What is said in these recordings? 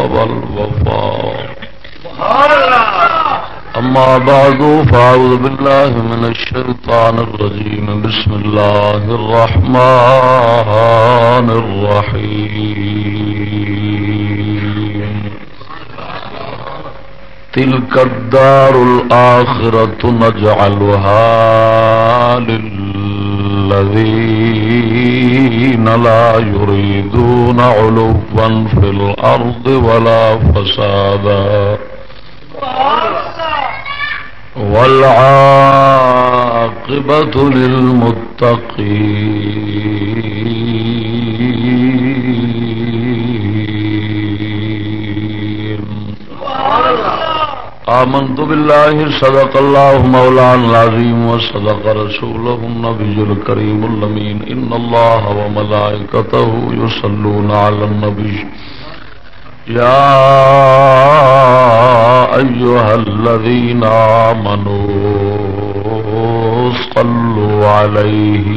والوفاء. أما بعد، فأعوذ بالله من الشيطان الرجيم. بسم الله الرحمن الرحيم. تلك الدار الآخرة نجعلها الذين لا يريدون علوا في الأرض ولا فسادا. والعاقبة للمتقين. آمنت بالله صدق الله مولانا العظيم وصدق رسوله النبي الكريم اللمين إن الله وملائكته يصلون على النبي يا أيها الذين آمنوا صلوا عليه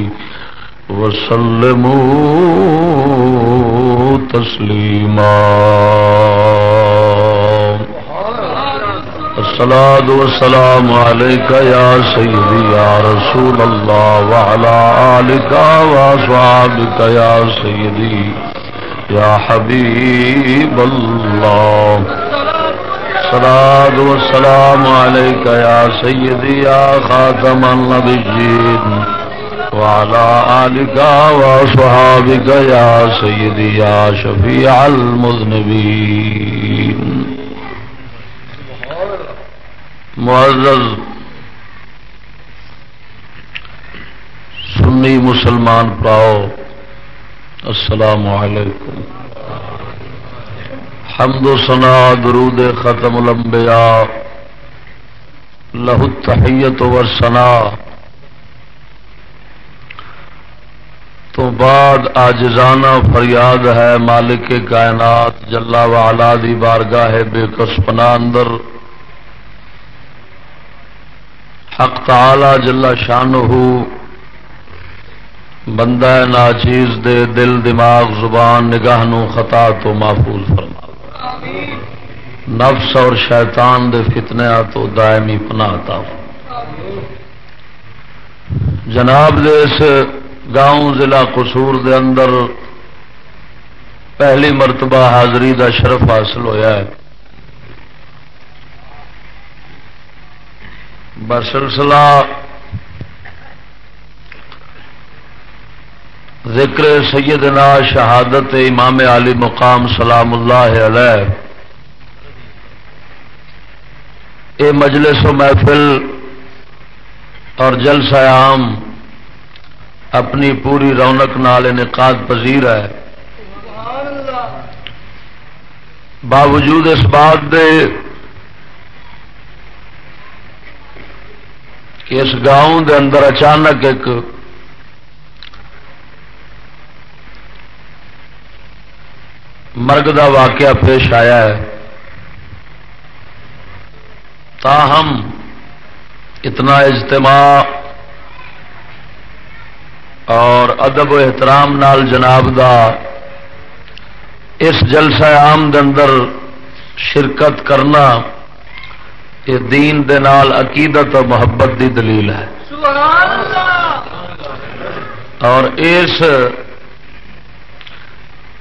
وسلموا تسليما الصلاة والسلام عليك يا سيدي يا رسول الله وعلى آلك وصحابك يا سيدي يا حبيب الله. الصلاة والسلام عليك يا سيدي يا خاتم النبيين وعلى آلك وصحابك يا سيدي يا شفيع المذنبين. معزز سنی مسلمان پاؤ، السلام علیکم۔ حمد و سنا درود ختم الانبیاء لہو تحیت و سنا تو بعد آجزانہ فریاد ہے مالک کائنات جلا والا دی بارگاہ بے کسپنا اندر۔ حق تعالی جلا شان بندہ ناچیز دے دل دماغ زبان نگاہ نو خطا تو محفوظ فرما۔ نفس اور شیطان دے فتنیا تو دائمی پناتا جناب، دے اس گاؤں ضلع قصور دے اندر پہلی مرتبہ حاضری دا شرف حاصل ہویا ہے۔ بسلسلہ ذکر سیدنا شہادت امام علی مقام سلام اللہ علیہ۔ اے مجلس و محفل اور جلسہ عام اپنی پوری رونق نال انعقاد پذیر ہے۔ باوجود اس بات دے کہ اس گاؤں دے اندر اچانک ایک مرگ دا واقعہ پیش آیا ہے۔ تاہم، اتنا اجتماع اور ادب و احترام نال جناب دا اس جلسہ عام دے اندر شرکت کرنا یہ دین دے نال عقیدت اور محبت دی دلیل ہے۔ اور اس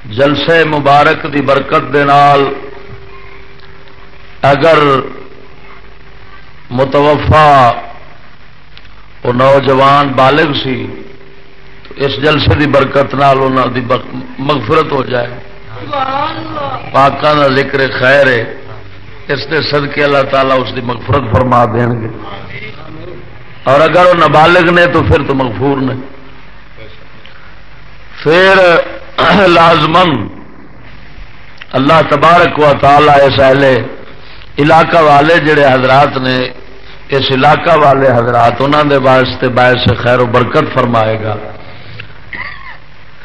جلسے مبارک دی برکت دے نال اگر متوفا وہ نوجوان بالغ سی تو اس جلسے دی برکت نال دی مغفرت ہو جائے۔ پاکوں کا ذکر خیر ہے۔ اس نے صدقے اللہ تعالیٰ اس کی مغفرت فرما دیں گے۔ اور اگر وہ نابالغ نے تو پھر تو مغفور نے۔ پھر لازمن اللہ تبارک و تعالی اس اہل علاقہ والے جڑے حضرات نے، اس علاقہ والے حضرات انہوں دے واسطے باعث خیر و برکت فرمائے گا۔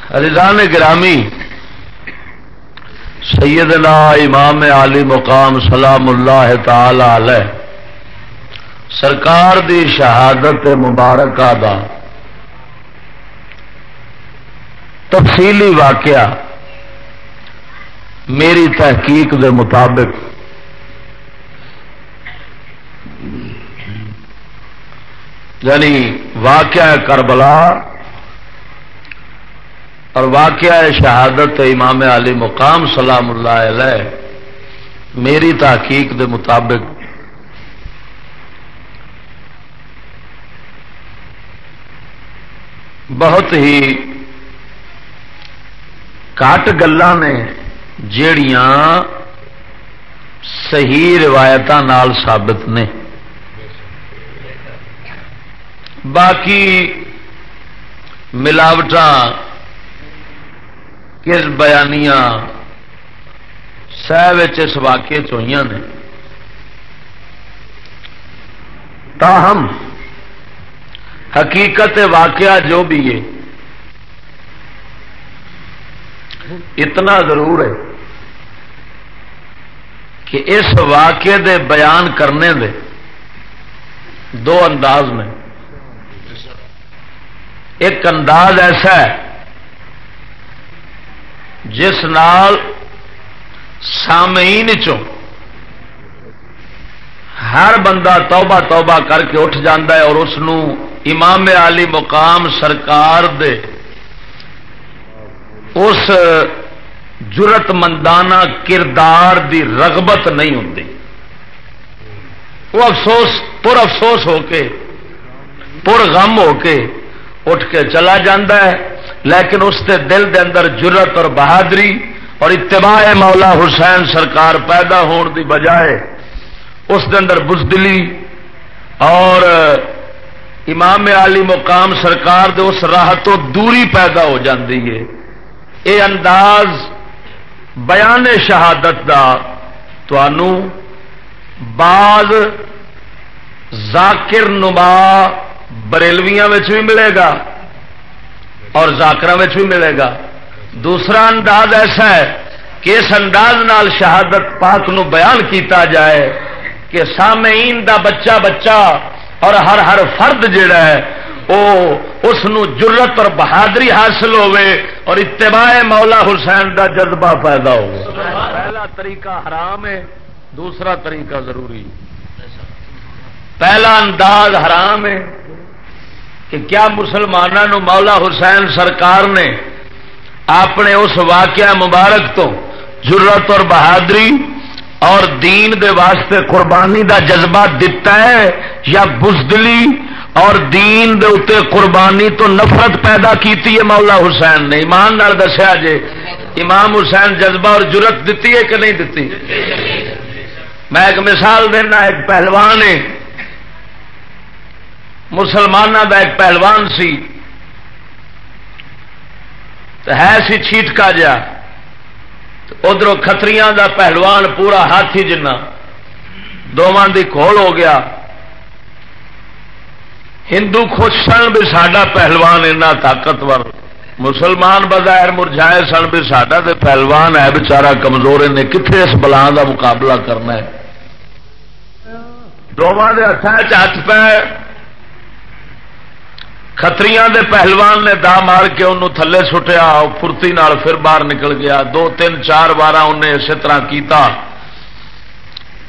رضان گرامی سیدنا امام علی مقام سلام اللہ تعالی علیہ، سرکار دی شہادت مبارکہ دا تفصیلی واقعہ میری تحقیق دے مطابق۔ یعنی واقعہ کربلا اور واقعہ شہادت امام علی مقام سلام اللہ علیہ۔ میری تحقیق دے مطابق بہت ہی کٹ گلا نے جڑیاں صحیح روایت ثابت نے۔ باقی ملاوٹ کس بیانیاں سہ اس واقعے چوئی نے۔ تاہم حقیقت واقعہ جو بھی ہے، اتنا ضرور ہے کہ اس واقعے دے بیان کرنے دے دو انداز میں۔ ایک انداز ایسا ہے جس نال سامعین چوں ہر بندہ توبہ توبہ کر کے اٹھ جاندہ ہے اور اس امام علی مقام سرکار دے اس جرت مندانہ کردار دی رغبت نہیں ہوں وہ افسوس، پر افسوس ہو کے، پر غم ہو کے اٹھ کے چلا جاندہ ہے۔ لیکن اس کے دل دے اندر جرت اور بہادری اور اتباع مولا حسین سرکار پیدا ہون دی بجائے اس دے اندر بزدلی اور امام علی مقام سرکار دے اس راہ تو دوری پیدا ہو جاتی ہے۔ یہ انداز بیان شہادت دا بعض ذاکر نما بریلویاں بھی ملے گا۔ اور زاکر بھی ملے گا۔ دوسرا انداز ایسا ہے کہ اس انداز نال شہادت پاک نو بیان کیتا جائے کہ سامعین دا بچہ بچہ اور ہر ہر فرد جڑا ہے وہ اس جرت اور بہادری حاصل ہوے اور اتباع مولا حسین دا جذبہ پیدا ہو پہلا طریقہ حرام ہے دوسرا طریقہ ضروری پہلا انداز حرام ہے کہ کیا مسلمانوں مولا حسین سرکار نے اپنے اس واقعہ مبارک تو جرت اور بہادری اور دین دے واسطے قربانی دا جذبہ دتا ہے یا بزدلی اور دین دے اتنے قربانی تو نفرت پیدا کیتی ہے مولا حسین نے؟ ایمان نال دسیا جے، امام حسین جذبہ اور جرت دیتی ہے کہ نہیں دیتی میں ایک مثال دینا، ایک پہلوان ہے۔ مسلمانوں کا ایک پہلوان سی۔ ہے سی چھیٹکا جا ادھر کتری دا پہلوان پورا ہاتھی جنا دونوں کی کھول ہو گیا۔ ہندو خوش سن بھی سڈا پہلوان اینا طاقتور۔ مسلمان بظاہر مرجائے سن بھی سڈا تو پہلوان ہے۔ بچارا کمزور نے کتنے اس بلان کا مقابلہ کرنا ہے۔ دونوں کے ہاتھ ہاتھ پہ کتری دے پہلوان نے دا مار کے انہوں تھلے سٹیا فرتی پھر باہر نکل گیا۔ دو، تین، چار بار انہیں اسی طرح کیتا۔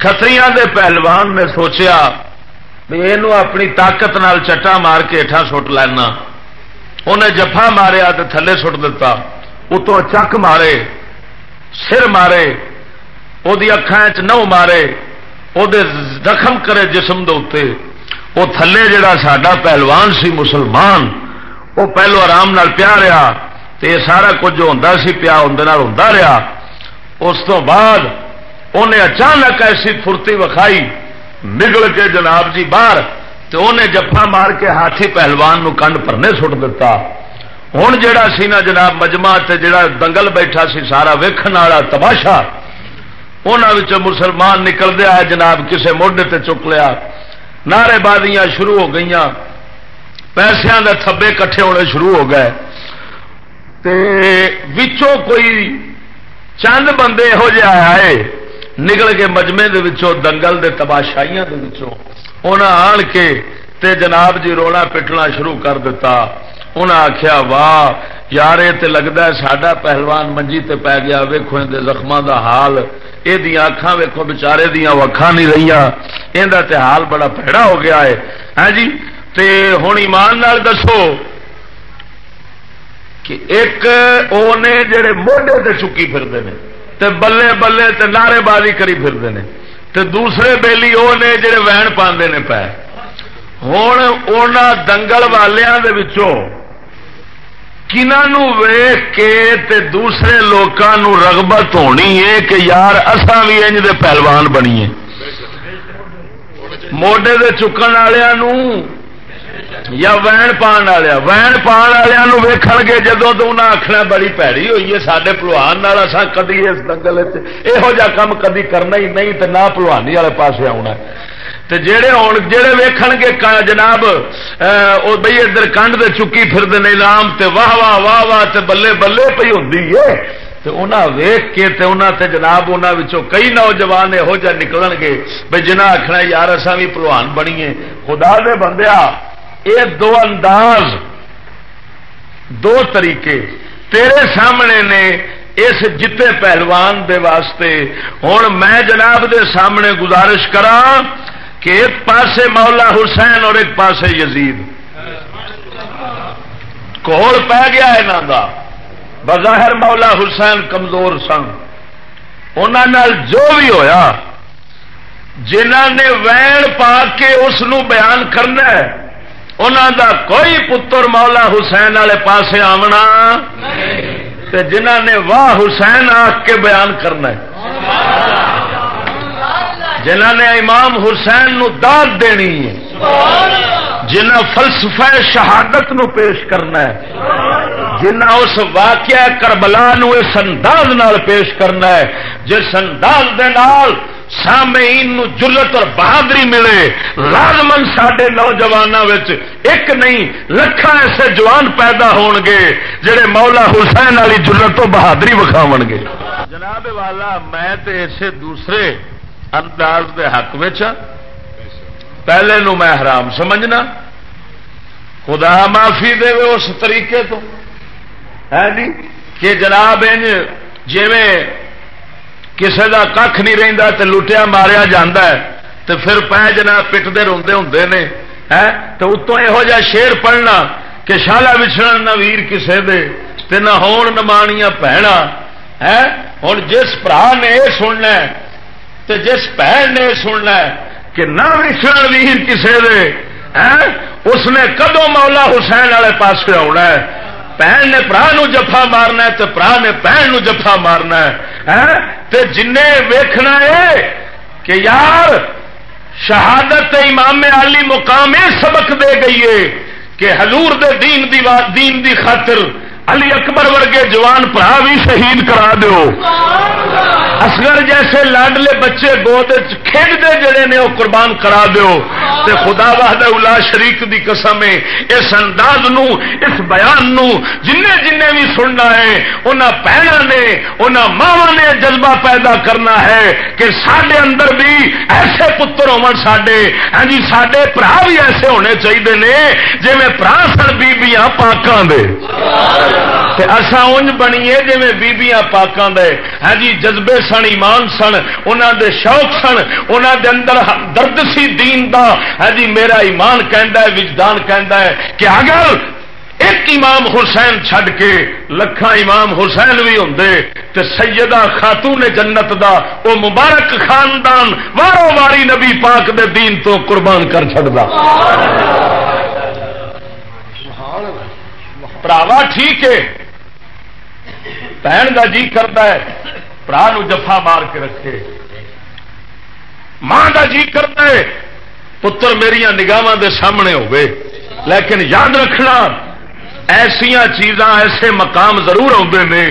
کتری دے پہلوان نے سوچیا بھی یہ اپنی طاقت نال چٹا مار کے ہٹا سٹ لینا۔ انہیں جفا ماریا تو تھلے سٹ دیتا اتوں چک مارے، سر مارے وہ اکھان چ نو مارے وہ زخم کرے جسم دے وہ تھلے جڑا ساڈا پہلوان سی مسلمان، وہ پہلو آرام نال پیا رہا یہ سارا کچھ جو ہوں سی پیا اندر ہوں رہا۔ اس تو بعد انہیں اچانک ایسی فرتی وکھائی نگل کے جناب جی باہر تو انہیں جفا مار کے ہاتھی پہلوان نو کنڈ پرنے سٹ دیتا ہوں جا نا جناب مجمع جڑا دنگل بیٹھا سی سارا ویکن والا تماشا انہوں مسلمان نکل دیا ہے جناب کسے موڈے تے چک لیا۔ نعرے بازیاں شروع ہو گئی پیسوں کے تھبے کٹھے ہونے شروع ہو گئے۔ تے وچوں کوئی چند بندے یہو جہ آئے نکل کے مجمے دے دنگل دے تباشائیاں آن کے تے جناب جی رونا پٹنا شروع کر دیتا۔ انہیں آخیا واہ، یار، یہ لگتا ہے ساڈا پہلوان منجی تے پی گیا ویخو زخموں دا حال۔ یہ اکھان ویکو بچارے دیا اکھان نہیں رہی یہ حال بڑا پیڑا ہو گیا ہے۔ ہاں جی؟ تے ہوں ایمان نال دسو کہ ایک وہ نے جڑے موڈے تے چکی پھرتے ہیں تے بلے بلے تے نعرے بازی کری پھرتے ہیں تے دوسرے بیلی وہ نے جڑے وین پاندے نے پے۔ ہوں ان دنگل والوں کے کنہوں ویخ کے تے دوسرے لوگوں رغبت ہونی ہے کہ یار اصا بھی انج دے پہلوان بنیے۔ موڈے دے چکن والوں یا وین پان والے وین پان والوں ویخ گے جدو تو انہیں آخنا بڑی پیڑی ہوئی ہے سارے پلوان کدی اس دنگل یہو جہ کام کدی کرنا ہی نہیں تو نہ پلوانی والے پاس آنا جڑے ہون جڑے ویکھن گے جناب او بھئی ادھر کنڈ تے چکی پھردے نے نام تے واہ واہ واہ واہ تے بلے بلے پئی ہوندی ہے تے انہاں ویکھ کے تے انہاں تے جناب انہاں وچوں کئی نوجوان یہو جہ نکلن گے۔ بھئی جنہاں آکھنا یار اساں بھی پہلوان بنیے خدا دے بندیا، اے دو انداز، دو طریقے۔ تیرے سامنے نے اس جتے پہلوان دے واسطے۔ ہوں میں جناب دے سامنے گزارش کرا کہ ایک پاسے مولا حسین اور ایک پاسے یزید۔ کول پی گیا یہاں بظاہر مولا حسین کمزور سن۔ انہوں جو بھی ہویا جنہ نے وین پا کے اس بیان کرنا ہے انہوں دا کوئی پتر مولا حسین والے پاسے آمنا جنہ نے واہ حسین آ کے بیان کرنا ہے۔ جنہ نے امام حسین نو داد دینی ہے جنہ فلسفہ شہادت نو پیش کرنا ہے جنہ اس واقعہ کربلا نو اس انداز نال پیش کرنا ہے، جس انداز دے نال سامعین نو اور بہادری ملے۔ لازمن سڈے نوجوانوں ایک نہیں لکھا ایسے جوان پیدا ہون گے جڑے مولا حسین والی جرت و بہادری وکھاو گے۔ جناب والا، میں تے اسے دوسرے انداز دے حق پہلے نو میں حرام سمجھنا۔ خدا معافی دے اس طریقے تو۔ ہے جی؟ کہ جناب انج جی کسی کا کھ نہیں رہتا تو لٹیا ماریا جا پھر پہ جناب پٹتے روندے ہوں نے۔ تو اتوں یہو جہ شیر پڑھنا کہ شالا بچھڑا نہ ویر کسے دے نہ ہون نمانیاں پہنا۔ ہے؟ ہوں جس برا نے یہ سننا تے جس بہن نے سننا ہے کہ نہ وچھڑ ویر کسے دے اس نے کدو مولا حسین والے پاس آنا ہے؟ بہن نے برا نو جفا مارنا ہے تو برا نے بہن نو جفا مارنا ہے تے جن ویکھنا ہے کہ یار شہادت امام علی مقام یہ سبق دے گئی ہے کہ حضور دے دین دی, دین دی خاطر علی اکبر ورگے جوان پرا بھی شہید کرا دو اصغر جیسے لاڈلے بچے گود کھیڈتے جڑے نے وہ قربان کرا دو تے خدا وحدہ الا شریک دی قسم ہے، اس انداز نو، اس بیان نو جن جن بھی سننا ہے، انہاں پہنا نے، انہاں ماوا نے جذبہ پیدا کرنا ہے کہ سڈے اندر بھی ایسے پتر ہون سڈے ہاں جی سڈے برا بھی ایسے ہونے چاہیے نے جی میں برا سن بیبیاں پاکاں دے۔ اصا انج بنیے جی بیبیاں پاکاں دے۔ ہاں جی جذبے سن، ایمان سن انہوں دے شوق سن انہوں دے اندر درد سی دین دا۔ ہاں جی میرا ایمان کہندا ہے، وجدان کہندا ہے کہ اگر ایک امام حسین چھڈ کے لکھا امام حسین بھی ہوں تے سیدہ خاتون جنت دا، او مبارک خاندان وارو واری نبی پاک دے دین تو قربان کر چڑتا پراوا ٹھیک ہے بہن کا جی کرتا ہے برا جفا مار کے رکھے ماں کا جی کرتا ہے پتر میرا نگاہاں دے سامنے ہوئے لیکن یاد رکھنا ایسیا چیزاں ایسے مقام ضرور آتے ہیں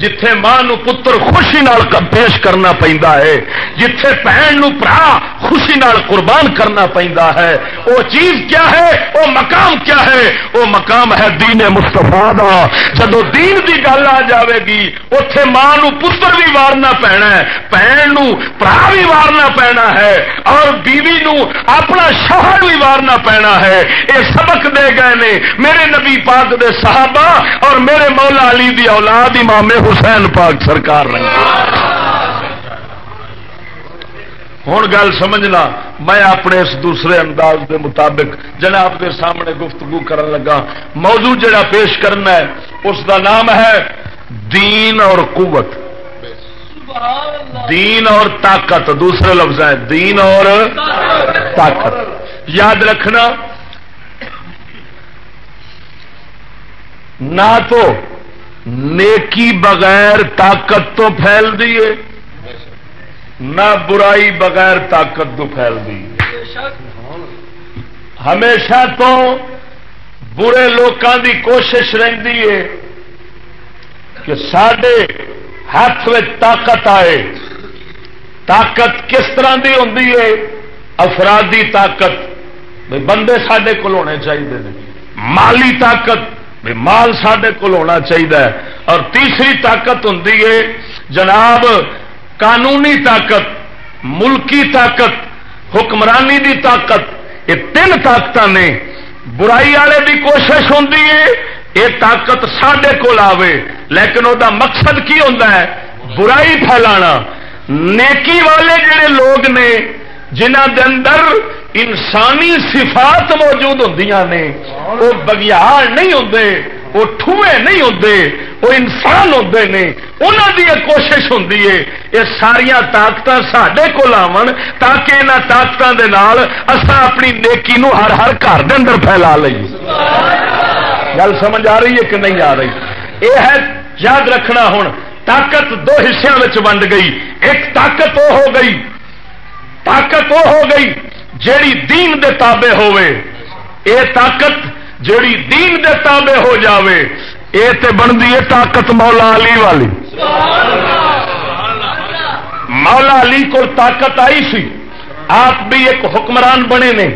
جتھے ماں نو پتر خوشی نال پیش کرنا پہندا ہے، جتھے بہن نو برا خوشی نال قربان کرنا پہندا ہے۔ وہ چیز کیا ہے؟ وہ مقام کیا ہے؟ وہ مقام ہے دین مستفا دا۔ جدو دین دی گل آ جاوے گی اتے ماں نو پتر بھی وارنا پینا ہے، بہن نو برا بھی وارنا پینا ہے، اور بیوی نو اپنا شوہر بھی وارنا پینا ہے۔ یہ سبق دے گئے نے، میرے نبی پاک دے صحابہ اور میرے مولا علی دی اولاد امام حسین پاک سرکار ہوں گل سمجھنا، میں اپنے اس دوسرے انداز دے مطابق جناب کے سامنے گفتگو کرن لگا۔ موضوع جڑا پیش کرنا ہے، اس دا نام ہے دین اور قوت۔ دین اور طاقت، دوسرے لفظ ہیں۔ دین اور طاقت۔ یاد رکھنا، نہ تو نیکی بغیر طاقت تو پھیل دیے نہ برائی بغیر طاقت تو پھیل دی ہمیشہ تو برے لوگوں کی کوشش رہتی ہے کہ سڈے ہاتھ میں طاقت آئے۔ طاقت کس طرح کی ہوں افرادی طاقت۔ بندے سڈے کول ہونے چاہیے مالی طاقت۔ مال سڈے کول ہونا چاہیے اور تیسری طاقت ہوں جناب، قانونی طاقت، ملکی طاقت، حکمرانی دی طاقت۔ یہ تین طاقت نے۔ برائی والے کی کوشش ہوں یہ طاقت سڈے کول آوے۔ لیکن وہ مقصد کی ہوتا ہے؟ برائی پھیلانا۔ نیکی والے جڑے لوگ نے جنہ دے اندر انسانی صفات موجود ہوں نے، وہ بگیار نہیں ہوتے وہ ٹھوئے نہیں ہوتے وہ انسان ہوتے ہیں انہوں کی کوشش ہوں یہ ساریا طاقت سڈے کو آو تاکہ یہاں طاقتوں کے نال اصا اپنی نیکی نو ہر ہر گھر کے اندر پھیلا لیے گل سمجھ آ رہی ہے کہ نہیں آ رہی؟ یہ ہے، یاد رکھنا ہوں طاقت دو حصوں میں ونڈ گئی۔ ایک طاقت وہ ہو گئی، طاقت وہ ہو گئی جیڑی دین دے تابے ہوئے اے طاقت جیڑی دین دے تابے ہو جاوے، اے تے بنتی ہے طاقت مولا علی والی۔ مولا علی کو طاقت آئی سی، آپ بھی ایک حکمران بنے نے۔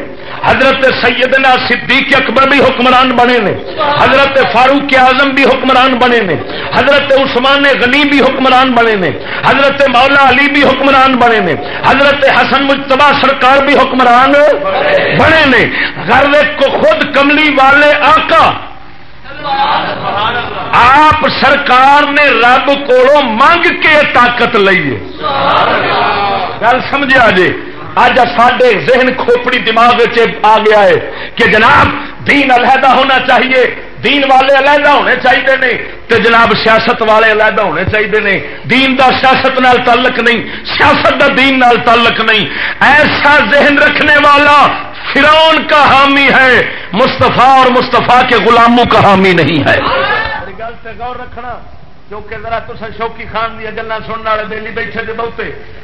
حضرت سیدنا صدیق اکبر بھی حکمران بنے نے، حضرت فاروق اعظم بھی حکمران بنے نے، حضرت عثمان غنی بھی حکمران بنے نے، حضرت مولا علی بھی حکمران بنے نے، حضرت حسن مجتبہ سرکار بھی حکمران بنے نے۔ غرب کو خود کملی والے آقا، آپ سرکار نے رب کو منگ کے طاقت لئیے گل سمجھا جی؟ اج ساڈے ذہن کھوپڑی دماغ آ گیا ہے کہ جناب دین علیحدہ ہونا چاہیے، دین والے علیحدہ ہونے چاہیے نے تو جناب سیاست والے علیحدہ ہونے چاہیے نے۔ دین دا سیاست نال تعلق نہیں، سیاست دا دین نال تعلق نہیں۔ ایسا ذہن رکھنے والا فرون کا حامی ہے مستفا اور مستفا کے غلاموں کا حامی نہیں ہے۔ غور رکھنا۔ کیونکہ ذرا تو شوکی خان دیا گلا سننے والے دلی بیٹھے تھے بہتے۔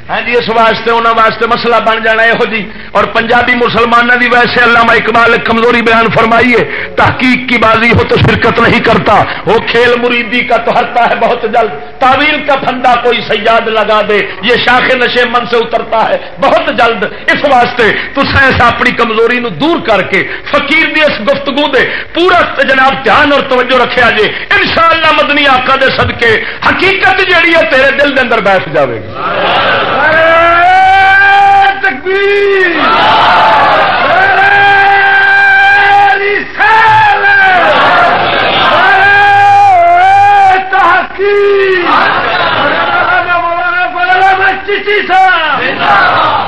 ہاں جی اس واسطے انہوں واسطے مسئلہ بن جانا یہو جی۔ اور پنجابی مسلمانوں کی ویسے علامہ اقبال کمزوری بیان فرمائیے، تحقیق کی بازی ہو تو شرکت نہیں کرتا۔ وہ کھیل مریدی کا تو ہرتا ہے بہت جلد۔ تعویل کا پھندا کوئی سیاد لگا دے، یہ شاخ نشے من سے اترتا ہے بہت جلد۔ اس واسطے تو سائنس اپنی کمزوری نو دور کر کے، فقیر دی اس گفتگو دے پورا جناب دھیان اور توجہ رکھا جائے ان شاء اللہ مدنی آقا دے سد کے حقیقت جیڑی ہے تیرے دل کے اندر بیٹھ جائے گی۔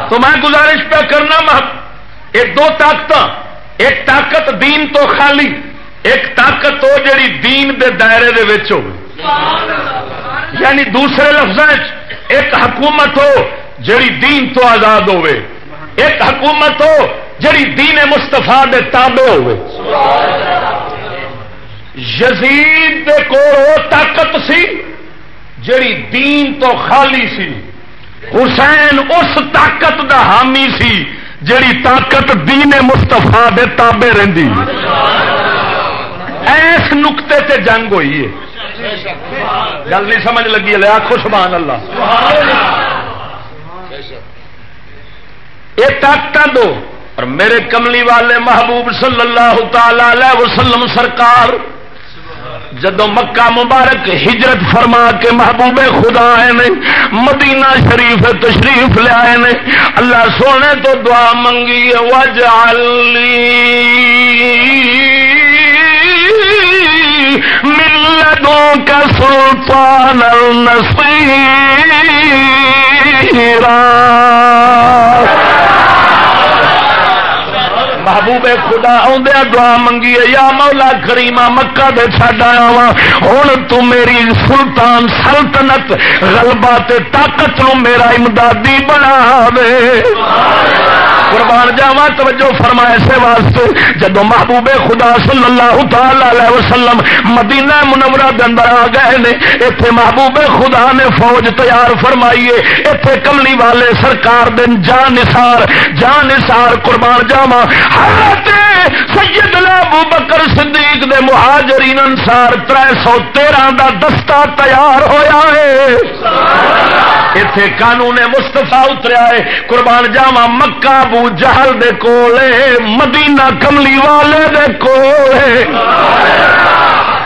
تو میں گزارش پہ کرنا ایک دو طاقت ایک طاقت دین تو خالی، ایک طاقت ہو جڑی دین دے دائرے دے وچ ہو یعنی دوسرے لفظ ایک حکومت ہو جڑی دین تو آزاد ہوے ایک حکومت ہو جڑی دین مستفا دے تابع ہوے یزید دے کو طاقت سی جڑی دین تو خالی سی۔ حسین اس طاقت دا حامی سی جڑی طاقت دین مستفا دے تابے رہی ایس نقطے تے جنگ ہوئی ہے۔ گل نہیں سمجھ لگی ہے آخو سبحان اللہ۔ یہ طاقت دو۔ اور میرے کملی والے محبوب صلی اللہ تعالی وسلم سرکار، جدو مکہ مبارک ہجرت فرما کے محبوب خدا آئے نے، مدینہ شریف تشریف لے آئے نے، اللہ سونے تو دعا منگی وجالی ملوں کا سلطان محبوب خدا آدھا دعا منگی یا مولا کریما مکہ دے چڈ آیا وا ہوں تو میری سلطان سلطنت غلبہ تے طاقت نو میرا امدادی بنا دے۔ قربان جاوا توجہ فرمائے سے واسطے جب محبوب خدا صلی اللہ تعالی وسلم مدینہ منورہ دے اندر آ گئے نے اتنے محبوب خدا نے فوج تیار فرمائیے اتنے کملی والے سرکار دن جان نثار جان نثار قربان جاوا حضرت سید ابو بکر صدیق دے مہاجرین انسار تر سو تیرہ دا دستہ تیار ہویا ہے۔ اتے قانون مستفا اتریا ہے۔ قربان جاوا مکہ ابو جہل دے کولے مدینہ کملی والے دے کولے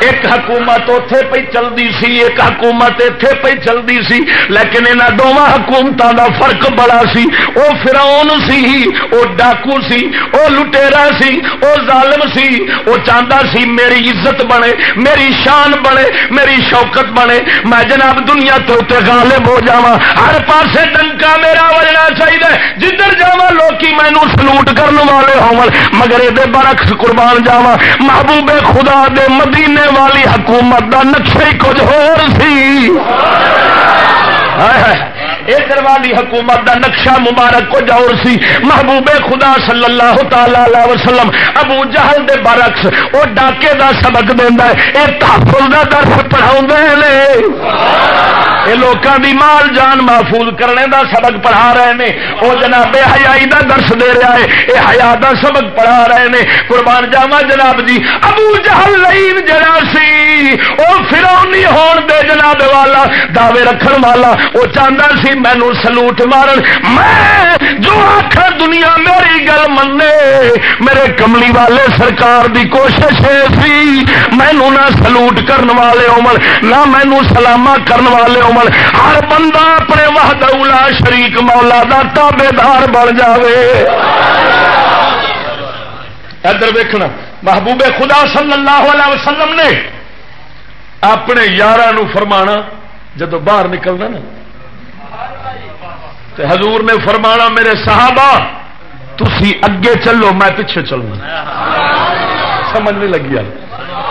ایک حکومت اتے پہ چلتی سی، ایک حکومت اتے پہ چلتی سی، لیکن یہاں دونوں حکومتوں کا فرق بڑا سی۔ وہ فراؤن سی وہ ڈاکو سی وہ لٹےرا سی وہ ظالم سی۔ وہ چاہتا سی میری عزت بنے، میری شان بنے، میری شوکت بنے۔ میں جناب دنیا تو غالب ہو جا ہر پاسے ڈنکا میرا بجنا چاہیے جدھر جا لوکی مینو سلوٹ کرنے والے ہو مگر یہ برعکس قربان جاوا محبوب خدا دے مدینے والی حکومت کا نقشہ ہی کچھ ادھر والی حکومت کا نقشہ مبارک کچھ اور سی۔ محبوب خدا صلی اللہ تعالی وسلم ابو جہل دے برعکس وہ ڈاکے دا سبق دینا ہے۔ یہ تحفظ کا درس پڑھا یہ لوگوں کی مال جان محفوظ کرنے دا سبق پڑھا رہے ہیں وہ جناب حیائی دا درس دے رہا ہے۔ یہ حیا دا سبق پڑھا رہے ہیں قربان جاوا جناب جی۔ ابو جہل لئیم جڑا سی۔ وہ فرونی ہون دے جناب والا، دعوے رکھن والا۔ وہ چاہتا سی مینو سلوٹ مارن۔ میں جو آخر دنیا میری گل منے میرے کملی والے سرکار دی کوشش سی۔ مینو نہ سلوٹ کرن والے عمر نہ مینو سلامہ کرن والے عمر ہر بندہ اپنے وحد اولا شریک مولا دا تابے دار بن جاوے۔ ادھر ویکنا محبوب خدا صلی اللہ علیہ وسلم نے اپنے یار فرمانا، جدو باہر نکلنا نا۔ تو حضور نے فرمانا میرے صحابہ تھی اگے چلو، میں پیچھے چلنا سمجھ نہیں لگی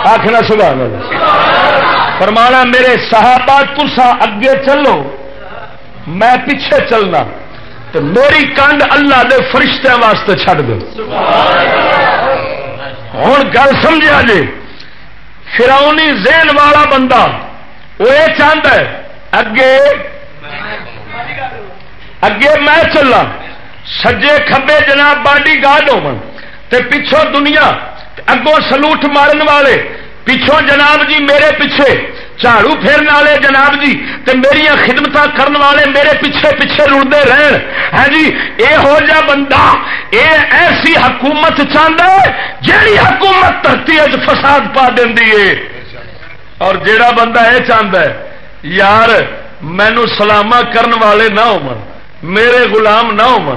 آخنا سبحان اللہ۔ فرمانا میرے صحابہ تسا اگے چلو، میں پیچھے چلنا۔ تو میری کنڈ اللہ دے فرشتوں واسطے چھڈ دو۔ ہوں گل سمجھا جی؟ فرونی زین والا بندہ، وہ یہ چاہتا ہے، اگے اگے میں چلا سجے کبے جناب باڈی گارڈ ہو پچھوں دنیا اگوں سلوٹ مارن والے پچھوں جناب جی میرے پیچھے جھاڑو پھیرنے والے جناب جی تے میری خدمت کرنے والے میرے پیچھے پیچھے رڑتے رہن ہے جی یہ ہو جا بندہ اے ایسی حکومت چاہتا ہے جیڑی حکومت دھرتی فساد پا دینی ہے اور جیڑا بندہ یہ چاہتا ہے یار مینو سلامہ کرن والے نہ ہو میرے غلام نہ ہو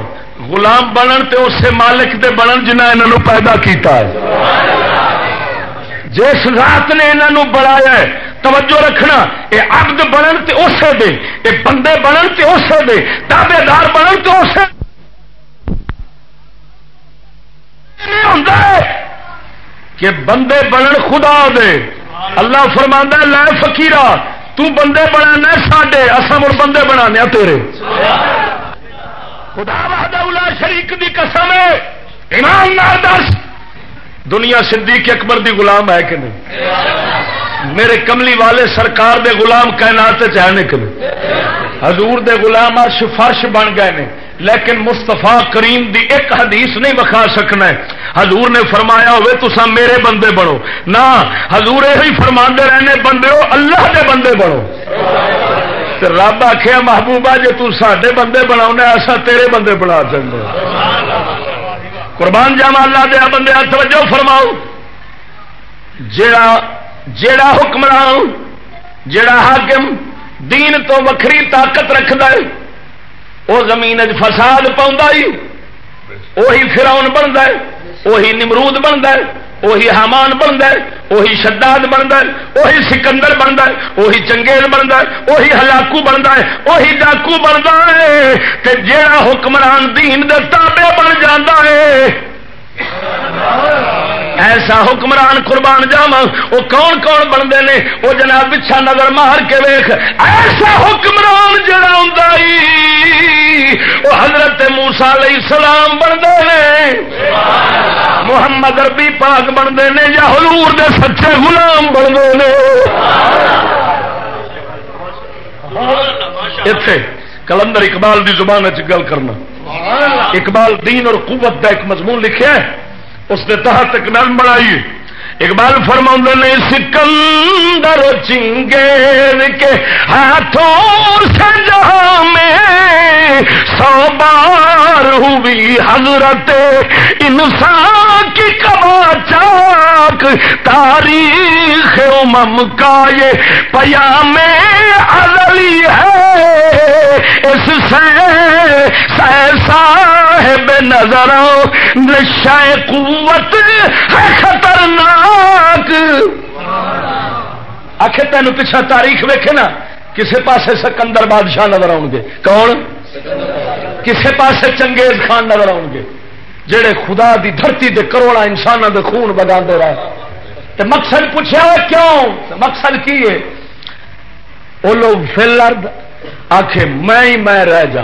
غلام بنن تے اسے مالک دے بنن جنہیں انہوں پیدا کیتا ہے۔ جس رات نے انہوں بنایا توجہ رکھنا یہ عبد بنن تے اسے دے یہ بندے بنن تے اسے دے تابے دار بنن تے اسے کہ بندے بنن خدا دے۔ اللہ فرما لے تو بندے بنا ساڈے اصا مڑ بندے بنا تیرے۔ خدا بہاد شریک دی قسم ہے۔ ایمان دس۔ دنیا صدیق اکبر دی غلام ہے کہ نہیں؟ میرے کملی والے سرکار دے غلام کائنات چاہنے کہ نہیں؟ حضور دے غلام عرش فرش بن گئے نے، لیکن مستفا کریم دی ایک حدیث نہیں بکھا سکنا ہے۔ حضور نے فرمایا ہوئے تو سا میرے بندے بنو۔ نہ، حضور یہ فرما رہنے، بندے ہو، اللہ دے بندے بنو۔ رب آخیا محبوبہ جی تے بندے بنا ایسا تیرے بندے بنا چاہتے قربان جاوا اللہ دیا بندے توجہ فرماؤ۔ جڑا جڑا حکمران جڑا حاکم دین تو وکری طاقت رکھد وہ زمین فساد پاؤں وہی فراؤن بنتا ہے وہی نمرود بنتا ہے وہی حامان بنتا ہے وہی شداد بنتا ہے وہی سکندر بنتا ہے وہی چنگیز بنتا ہے وہی ہلاکو بنتا ہے وہی ڈاکو بنتا ہے کہ جیڑا حکمران دین دے تابع بن جاتا ہے۔ ایسا حکمران قربان جاوا وہ کون کون بنتے ہیں؟ وہ جناب پچھا نظر مار کے ویخ ایسا حکمران جڑا ہوں وہ حضرت موسا علیہ السلام بنتے ہیں۔ محمد ربی پاک بنتے ہیں یا حضور دے سچے غلام بنتے ہیں۔ کلندر اقبال دی زبان گل کرنا۔ اقبال دین اور قوت کا ایک مضمون لکھا ہے۔ اس نے تحت ایک نل بنائی اقبال فرما نے سکندر چنگیر کے ہاتھوں سے جہاں میں سو بار ہوئی حضرت انسان کی کبا چاک تاریخ امم کا یہ پیام ازلی ہے۔ اس سے صاحب نظر نشا قوت ہے خطرناک۔ آخر تین پچھا تاریخ ویکے نا، کسے پاسے سکندر بادشاہ نظر آؤ گے کون؟ کسے پاسے چنگیز خان نظر آؤ گے، جڑے خدا دی دھرتی دے کروڑا انسانوں دے خون بگا رہے۔ تو مقصد پوچھا کیوں؟ مقصد کی ہے؟ وہ لوگ فل آخ میں ہی میں رہ جا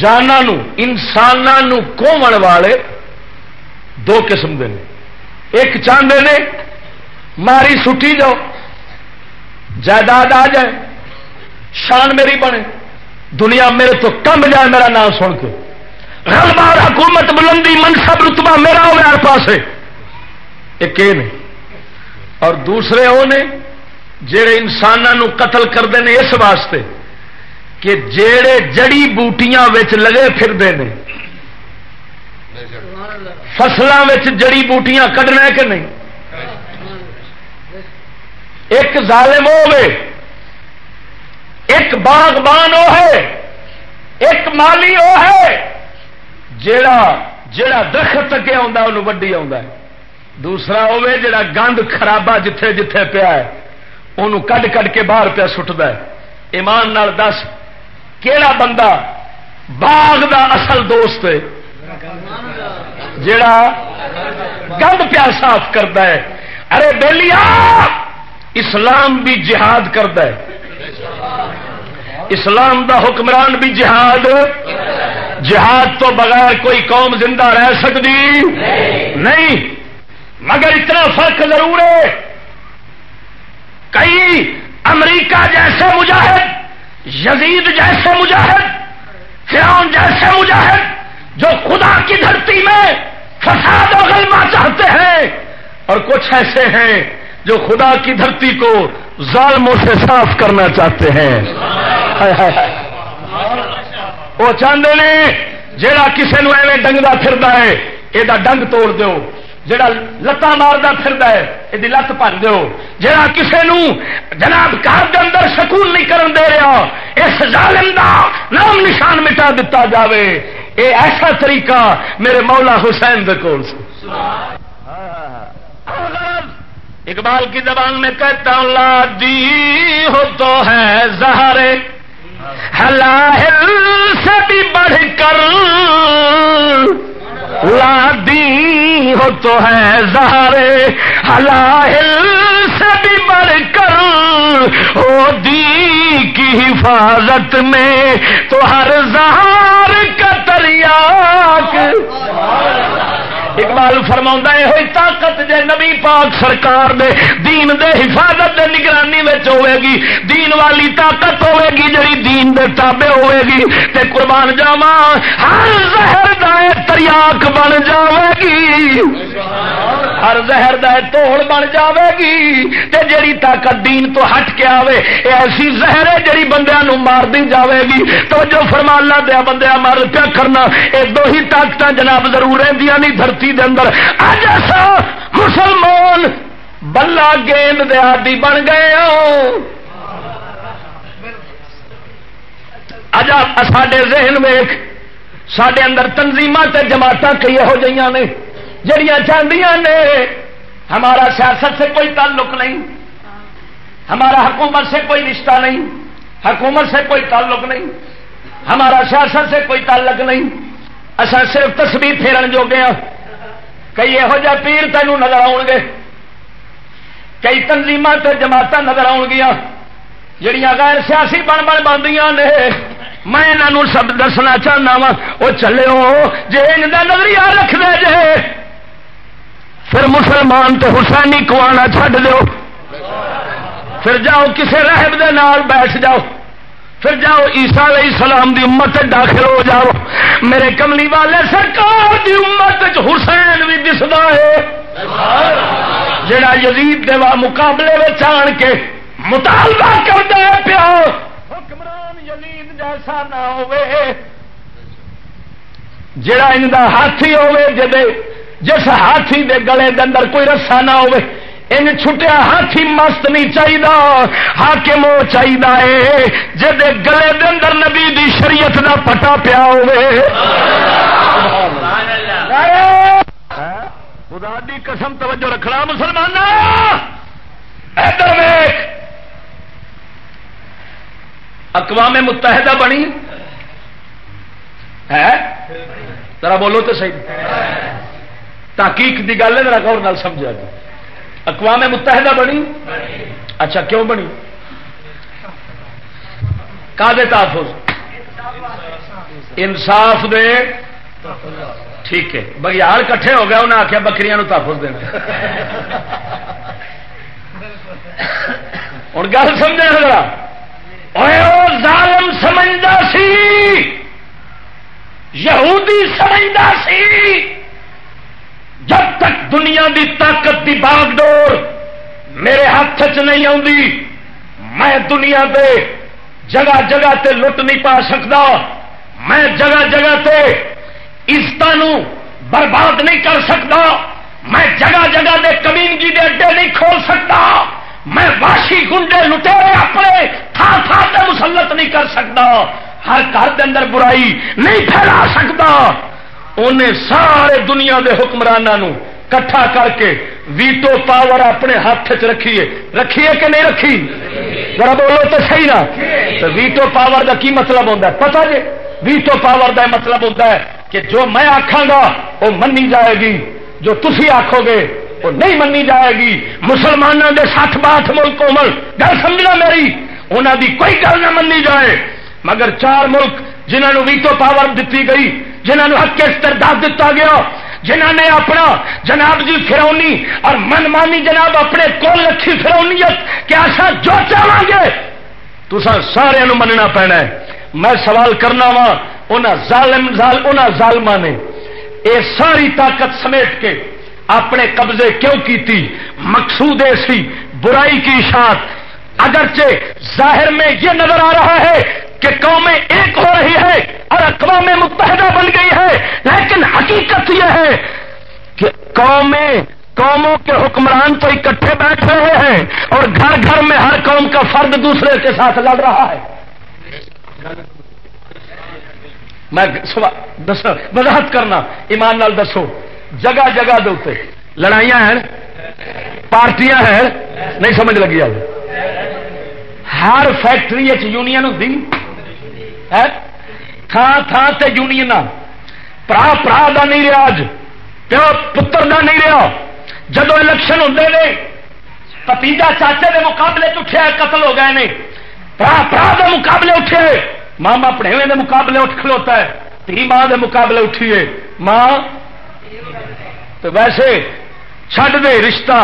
جانا انسان کومن والے دو قسم دے ایک چاہتے نے، ماری سٹی جاؤ، جائیداد آ جائے۔ شان میری بنے۔ دنیا میرے تو کم جائے میرا نام سن کے۔ بار حکومت بلندی، منصب رتبہ میرا ہو ہر پاس ایک اور دوسرے وہ نے جڑے انسانوں قتل کرتے ہیں اس واسطے کہ جڑے جڑی بوٹیاں لگے پھرتے ہیں فصلوں جڑی بوٹیاں کڈنا کہ نہیں؟ ایک ظالم ہوے ایک باغبان وہ ہے، ایک مالی وہ ہے جڑا جڑا درخت اگے آ وڈی آ دوسرا ہوے جڑا گند خرابہ جتھے جتھے پیا ہے انہوں کڈ کڈ کے باہر پیا سٹتا ہے۔ ایمان نال دس، کیڑا بندہ باغ دا اصل دوست ہے؟ جڑا گند پیا صاف کرتا ہے۔ ارے بہلیا اسلام بھی جہاد کرتا ہے۔ اسلام دا حکمران بھی جہاد جہاد تو بغیر کوئی قوم زندہ رہ سکتی۔ نہیں۔ مگر اتنا فرق ضرور ہے۔ کئی امریکہ جیسے مجاہد، یزید جیسے مجاہد، فرعون جیسے مجاہد، جو خدا کی دھرتی میں فساد و غلبہ چاہتے ہیں، اور کچھ ایسے ہیں جو خدا کی دھرتی کو ظالموں سے صاف کرنا چاہتے ہیں۔ وہ چاہتے ہیں جہاں کسی نے ایویں ڈنگا پھرتا ہے یہ ڈنگ توڑ دو جڑا لتان مارتا پھر یہ لت بھر دو جا کسی جناب گھر کے اندر سکون نہیں کرن دے رہا اس ظالم دا نام نشان مٹا دیتا جاوے۔ اے ایسا طریقہ میرے مولا حسین دے کول۔ اقبال کی زبان میں کہتا ہوں، لا دی ہو تو ہے زہرے ہلا سے بھی بڑھ کر۔ لا دی نہیں ہو تو ہے زہرے حلاحل سے بھی بڑھ کر۔ ہو دی کی حفاظت میں تو ہر زہار کا تریاک اقبال فرما ہوئی طاقت جے نبی پاک سرکار دے، دین دے حفاظت دے نگرانی ہوے گی دین والی طاقت ہوے گی جڑی دین دے تابے ہوے گی تے قربان جاوا ہر زہر دائے تریاک بن جاوے گی ہر زہر توڑ بن جاوے گی تے جڑی طاقت دین تو ہٹ کے آوے، اے ایسی زہر ہے جڑی بندیاں نو مار دی جاوے گی تو جو فرمان اللہ دیا بندیاں مار پیا کرنا۔ اے دو ہی طاقت جناب ضرور رہندیاں نہیں دھرتی دے اندر۔ اج ایسا مسلمان بلا گیند دیہاتی بن گئے اج ساڈے ذہن ویخ سڈے اندر تنظیم جماعت کئی یہو جہاں نے۔ جڑیاں چاہدیاں نے، ہمارا سیاست سے کوئی تعلق نہیں، ہمارا حکومت سے کوئی رشتہ نہیں، حکومت سے کوئی تعلق نہیں، ہمارا سیاست سے کوئی تعلق نہیں۔ اصا صرف تصویر پھیرن جو گیا ہاں۔ کئی یہو جہ پیر تینوں نظر آؤ گے، کئی تنظیم جماعت نظر آؤ گیا جہیا غیر سیاسی بن بن باندیاں نے۔ میں انہوں سب دسنا چاہنا وا وہ چلے جی ان نظریہ رکھ دے جے۔ پھر مسلمان تو حسینی کوانا چھڈ دو پھر جاؤ کسی رحب دے نال بیٹھ جاؤ. پھر جاؤ عیسا علیہ السلام دی امت داخل ہو جاؤ. میرے کملی والے سرکار دی امت حسین بھی دستا ہے. جڑا یزید دے مقابلے میں آن کے مطالبہ کرتا ہے پیا حکمران یزید جیسا نہ ہوئے. جڑا ان کا ہاتھی ہوے جدے جس ہاتھی دے گلے دے اندر کوئی رسا نہ ہوئے، ان چھٹیا ہاتھی مست نہیں چاہیے ہاکم وہ چاہیے جی گلے دے اندر نبی دی شریعت دا پٹا پیا خدا دی قسم توجہ رکھنا مسلمان ادھر اقوام متحدہ بنی۔ ہے ذرا بولو تو صحیح۔ تحقیق کی گل ہے، ذرا غور سمجھا جی۔ اقوام متحدہ بنی؟ اچھا کیوں بنی؟ کا تحفظ؟ انصاف دے۔ ٹھیک ہے۔ بگیار کٹھے ہو گیا انہیں آخیا بکری تحفظ دینا۔ ہوں گل سمجھا ذرا۔ ظالم سمجھتا سی، یہودی سمجھتا سی۔ جب تک دنیا دی طاقت دی باغ ڈور میرے ہاتھ چ نہیں آتی میں دنیا دے جگہ جگہ تے لٹ نہیں پا سکتا میں جگہ جگہ تے عزت برباد نہیں کر سکتا میں جگہ جگہ دے کمینگی دے اڈے نہیں کھول سکتا میں واشی گنڈے لٹے اپنے تھان تھان سے مسلط نہیں کر سکتا ہر گھر کے اندر برائی نہیں پھیلا سکتا انہیں سارے دنیا دے حکمرانوں کٹھا کر کے ویٹو پاور اپنے ہاتھ چ رکھیے۔ رکھیے کہ نہیں رکھی؟ ذرا بولو تو صحیح نا۔ تو ویٹو پاور کا کی مطلب ہوتا ہے؟ پتا جی ویٹو پاور کا مطلب ہوتا ہے کہ جو میں آخا گا، وہ منی جائے گی۔ جو تھی آخو گے، وہ نہیں منی جائے گی۔ مسلمانوں کے ساتھ بات ملک مل گل سمجھنا میری؟ انہوں دی کوئی گل نہ منی جائے۔ مگر چار ملک جنہوں ویٹو پاور دیتی گئی جنہوں نے حق استرداد دتا گیا جنہ نے اپنا جناب جی فرونی اور من مانی جناب اپنے کول رکھی فرونیت، کہ ایسا جو چاہیں گے۔ تو سارے مننا پینا ہے۔ میں سوال کرنا وا ان ظالم نے یہ ساری طاقت سمیٹ کے اپنے قبضے کیوں کی تھی مقصود ایسی برائی کی اشاعت اگرچہ ظاہر میں یہ نظر آ رہا ہے کہ قومیں ایک ہو رہی ہے اور اقوام متحدہ بن گئی ہے لیکن حقیقت یہ ہے کہ قومیں قوموں کے حکمران تو اکٹھے بیٹھ رہے ہیں اور گھر گھر میں ہر قوم کا فرد دوسرے کے ساتھ لڑ رہا ہے۔ میں وضاحت کرنا، ایمان نال دسو۔ جگہ جگہ دے لڑائیاں ہیں، پارٹیاں ہیں، نہیں سمجھ لگی آج۔ ہر فیکٹری یونین ہوں تھان تھان تے یونین. پرا پرا دا نہیں رہا پیو پتر کا نہیں رہا جب الیکشن ہوتے ہیں پتیجا چاچے کے مقابلے اٹھے قتل ہو گئے نے. برا برا کے مقابلے اٹھے. ماما پڑھے کے مقابلے اٹھ کھلوتا ہے. تھی ماں کے مقابلے اٹھیے. ماں، تو ویسے چھڈ دے رشتہ.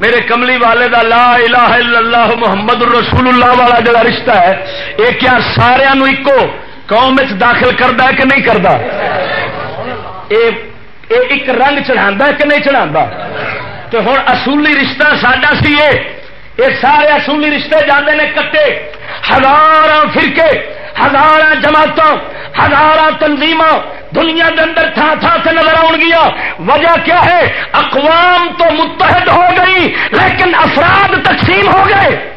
میرے کملی والے دا لا الہ الا اللہ محمد رسول اللہ والا جڑا رشتہ ہے، یہ کیا سارا ایکو قوم داخل کرتا ہے کہ نہیں کرتا ایک رنگ چڑھا کہ نہیں چڑھا تو ہوں اصولی رشتہ ساڈا سی یہ سارے اصولی رشتے جانے نے کٹے ہزار فرقے ہزار جماعت ہزار تنظیم دنیا کے اندر تھا تھا سے نظر آن گیا۔ وجہ کیا ہے؟ اقوام تو متحد ہو گئی، لیکن افراد تقسیم ہو گئے۔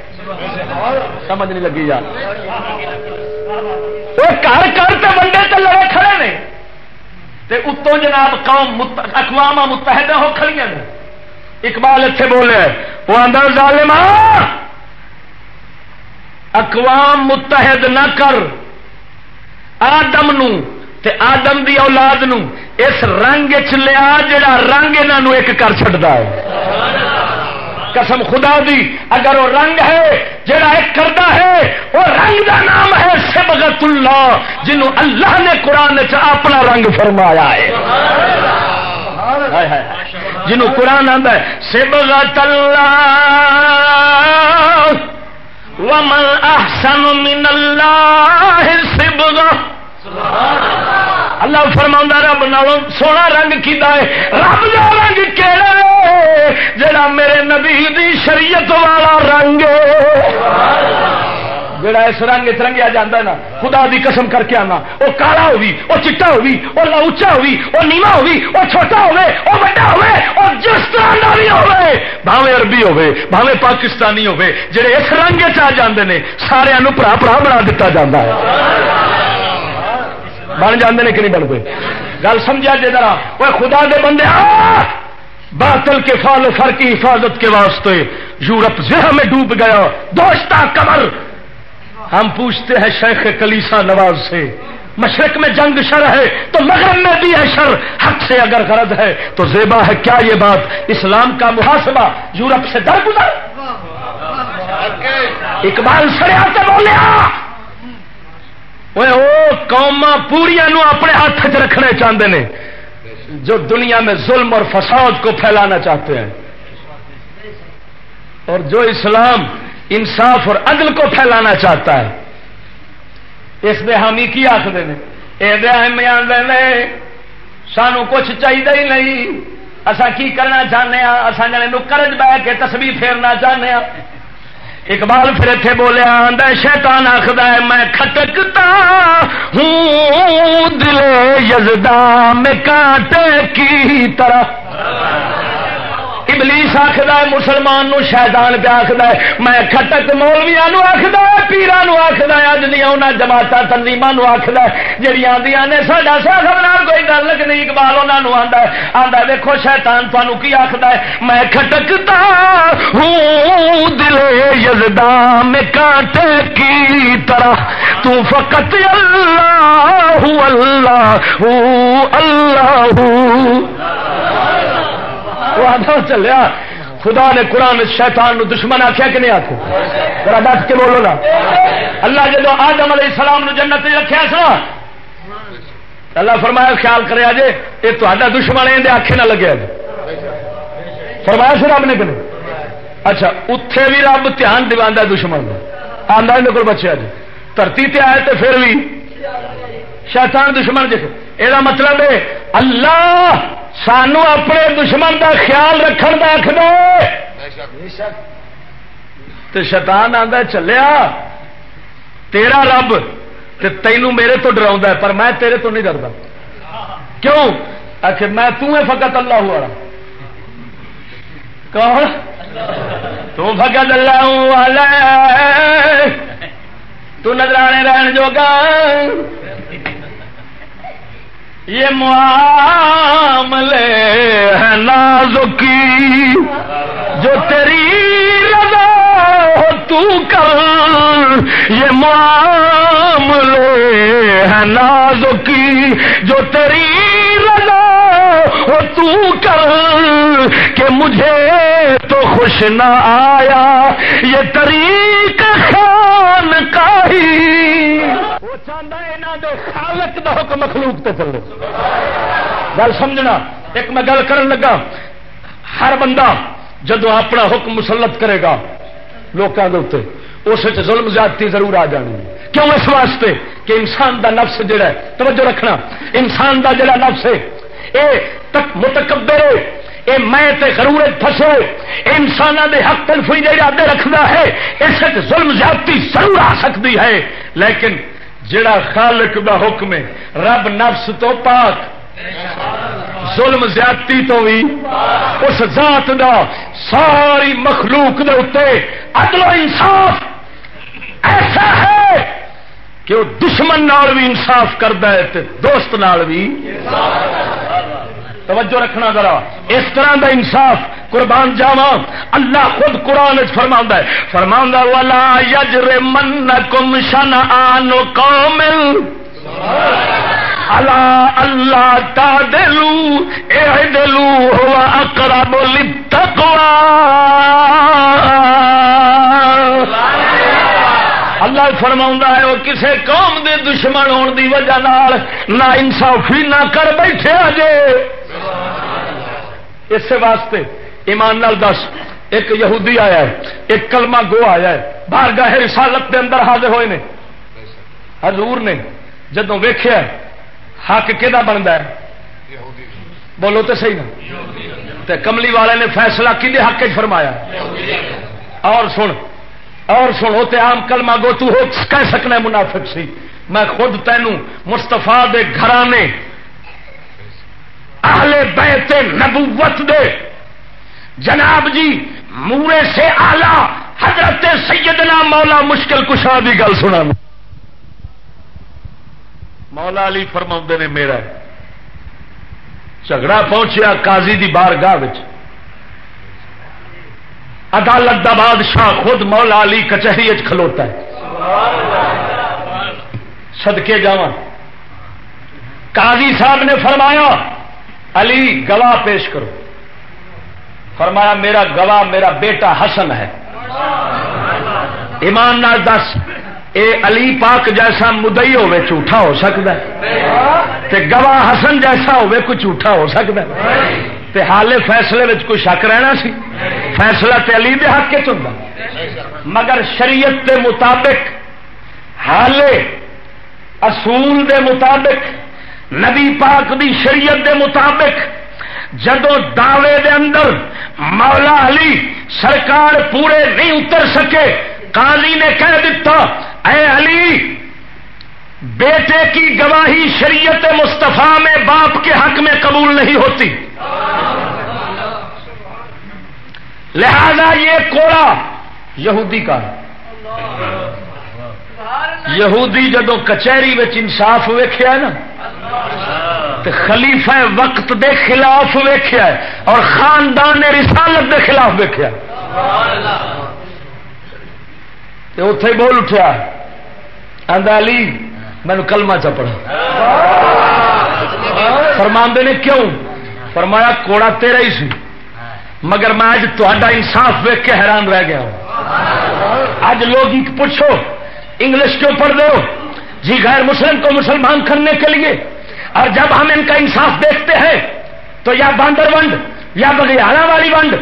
سمجھ نہیں لگی یار۔ وہ گھر گھر سے ونڈے سے لڑے کھڑے نے۔ اتوں جناب قوم اقوام متحدہ ہو کھڑی نے۔ اقبال اتنے بولے، وہ اندر ظالم اقوام متحد نہ کر آدم نو تے آدم دی اولاد نو اس رنگ چ لیا جڑا رنگ انہوں ایک کر چڑتا ہے۔ قسم خدا دی، اگر وہ رنگ ہے جڑا ایک کرتا ہے، وہ رنگ دا نام ہے سبغت اللہ جنہوں اللہ نے قرآن اپنا رنگ فرمایا ہے۔ جنہوں قرآن آتا ہے سبغت اللہ ومن احسن من اللہ سبغت اللہ فرما رب نالوں سونا رنگ کیتا ہے۔ رب کا رنگ کہڑا جڑا میرے نبی دی شریعت والا رنگ جڑا اس رنگ رنگیا جاتا ہے نا، خدا دی قسم کر کے آنا۔ وہ کالا ہوگی وہ چٹا ہوگی وہ اچا ہوگی وہ نیوا ہوگی وہ چھوٹا ہوے وہ بڑا ہوے اور جس طرح کا بھی ہوے بھاوے عربی ہوے بھاوے پاکستانی ہوے جڑے اس رنگ چ آ جاندے نے سارے برا برا بنا دیتا جاتا ہے۔ بن جاندے کہ نہیں بنتے گل سمجھا جی ذرا۔ وہ خدا دے بندے باطل کے فال و فر کی حفاظت کے واسطے یورپ زہ میں ڈوب گیا دوستہ کمر ہم پوچھتے ہیں شیخ کلیسا نواز سے، مشرق میں جنگ شر ہے تو مغرب میں بھی ہے شر، حق سے اگر غرض ہے تو زیبا ہے کیا یہ بات؟ اسلام کا محاسبہ یورپ سے در گزر اقبال سڑیا کے بولے قوم پوریا نو اپنے ہاتھ چ رکھنے چاہتے ہیں جو دنیا میں ظلم اور فساد کو پھیلانا چاہتے ہیں۔ اور جو اسلام انصاف اور عدل کو پھیلانا چاہتا ہے۔ اس میں ہم ہی کی آخر یہ سانو کچھ چاہیے ہی نہیں۔ اصا کی کرنا چاہتے ہیں اصا جانے کرج بہ کے تسبیح پھیرنا چاہتے ہیں اقبال پھر اتنے بولیا آدھا شیطان آخد ہے، میں کھٹکتا ہوں دل یزدہ میں کانٹے کی طرح۔ ابلیس آخد مسلمان نو شیطان پہ آخد میں کٹک مولویا آخد پیران آخد اج دیا انہیں جماعت تنظیم آخد جہی آدیا نے ساڈا سڈا ساخب کوئی گل نہیں، اقبال انہوں آتا ہے۔ آتا دیکھو شیطان تمہوں کی آخد میں کھٹکتا ہوں، دل یزدا میں کانٹے کی طرح۔ تو فقط اللہ اللہ اللہ وہ آدھا چلیا۔ خدا نے قرآن شیطان نو دشمن آخیا کہ نہیں آخو ذرا ڈٹ کے بولو نا۔ اللہ جب آدم علیہ السلام نو جنت رکھا سا۔ اللہ فرمایا، خیال کرے جی یہ تا دشمن ہے آخے نہ لگے فرمایا سر رب نے کہ اچھا اتے بھی رب دھیان دوا دشمن آدھا کو بچیا جی دھرتی تے آئے تو پھر بھی شیطان دشمن جی یہ مطلب ہے، اللہ سانو اپنے دشمن کا خیال رکھنے کا آخ دے۔ تو شیطان آتا چلیا، تیرا رب تینوں میرے تو ڈرا پر میں تیرے تو نہیں ڈرتا کیوں؟ آخر میں تمہیں فقط اللہ ہوا کون؟ تو فقط اللہ والا تو نظرانے رہن جوگا۔ یہ معاملے ہیں نازکی، جو تیری رضا ہو تو کر، یہ معاملے ہے نازکی، جو تیری رضا وہ تو کر کہ مجھے تو خوش نہ آیا۔ یہ طریق خان کا ہی۔ وہ چاہتا ہے یہاں دے خالق دا حکم مخلوق تے چلے۔ گل سمجھنا، ایک میں گل کرن لگا۔ ہر بندہ جدو اپنا حکم مسلط کرے گا لوگوں کے اتنے اس ظلم زیادتی ضرور آ جانی۔ کیوں اس واسطے؟ کہ انسان دا نفس جڑا ہے، توجہ رکھنا۔ انسان دا جڑا نفس ہے اے متکبر اے میں تے غرور پھسے انسان دے حق تلفی جڑا دے رکھدا ہے، اس ظلم زیادتی ضرور آ سکتی ہے۔ لیکن جڑا خالق دا حکم ہے، رب نفس تو پاک۔ ظلم زیادتی تو بھی اس ذات دا، ساری مخلوق دے اتنے عدل و انصاف ایسا ہے کہ وہ دشمن نال بھی انصاف کرتا ہے تے دوست نال بھی۔ توجہ رکھنا ذرا۔ اس طرح دا انصاف قربان جاوا اللہ خود قرآن فرما ہے۔ فرما والا یجر من کم شن آن قومل اللہ۔ اللہ تا دلو اے دلو ہوا اکرا بولی تکوا اللہ فرما ہے وہ کسے قوم دے دشمن ہونے دی وجہ نال نہ انصافی نہ کر بیٹھے جے اس واسطے ایمان نال دس ایک یہودی آیا ہے ایک کلمہ گو آیا ہے باہر گاہ رسالت دے اندر حاضر ہوئے نے۔ حضور نے جدو ویخیا حق کہ بنتا ہے؟ بولو تو صحیح نا۔ تے کملی والے نے فیصلہ کھے حق فرمایا۔ اور سن اور سن وہ آم کلمہ گو تو ہو کہہ سکنا منافق سی۔ میں خود تینوں مستفا دے گھرانے اہل بیت نبوت دے۔ جناب جی مورے سے آلہ حضرت سیدنا مولا مشکل کشا کی گل سنا مولا علی فرما نے، میرا جھگڑا پہنچیا قاضی دی بارگاہ عدالت دا بادشاہ خود مولا علی کچہری کھلوتا ہے۔ سدکے جا قاضی صاحب نے فرمایا علی، گواہ پیش کرو۔ فرمایا، میرا گواہ، میرا بیٹا حسن ہے۔ ایمان نال دس، اے علی پاک جیسا مدئی ہوے جھوٹا ہو سکتا ہے۔ تے گواہ حسن جیسا ہوے کوئی جھوٹا ہو سکتا ہے۔ تے حالے فیصلے میں کوئی شک رہنا سی؟ فیصلہ تے علی دے حق کے مگر شریعت دے مطابق، حالے، اصول دے مطابق نبی پاک دی شریعت دے مطابق جدو دعوے دے اندر مولا علی سرکار پورے نہیں اتر سکے، قاضی نے کہہ دیتا اے علی، بیٹے کی گواہی شریعت مستفا میں باپ کے حق میں قبول نہیں ہوتی۔ لہذا یہ کوڑا یہودی کا یہودی جدو کچہری انصاف ویخیا نا خلیفہ وقت دے خلاف ویخیا اور خاندان نے رسالت دے خلاف ویخیا اتے بول اٹھا علی مینو کلما چپڑا فرماندے نے کیوں؟ فرمایا کوڑا تیرا ہی سی، مگر میں اج تا انصاف ویک کے حیران رہ گیا ہوں۔ اج لوگ پوچھو انگلش کیوں پڑھ دو جی غیر مسلم کو مسلمان کرنے کے لیے۔ اور جب ہم ان کا انصاف دیکھتے ہیں، تو یا باندر ونڈ، یا بگیارا والی ونڈ،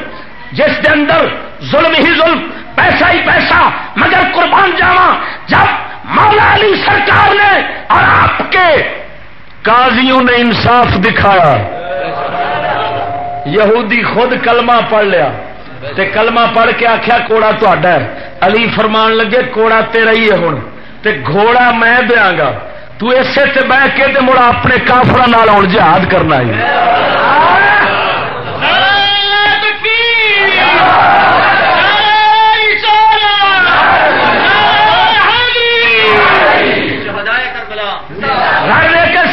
جس کے اندر ظلم ہی ظلم، پیسہ ہی پیسہ، مگر قربان جاوا جب مولا علی سرکار نے اور آپ کے قاضیوں نے انصاف دکھایا، یہودی خود کلمہ پڑھ لیا۔ تے کلمہ پڑھ کے آخیا کوڑا تا علی فرمان لگے، کوڑا تیرا ہی ہے ہوں تے گھوڑا میں دیا گا۔ تو اسے تے بہ کے تے مڑا اپنے کافر آن جہاد کرنا ہے۔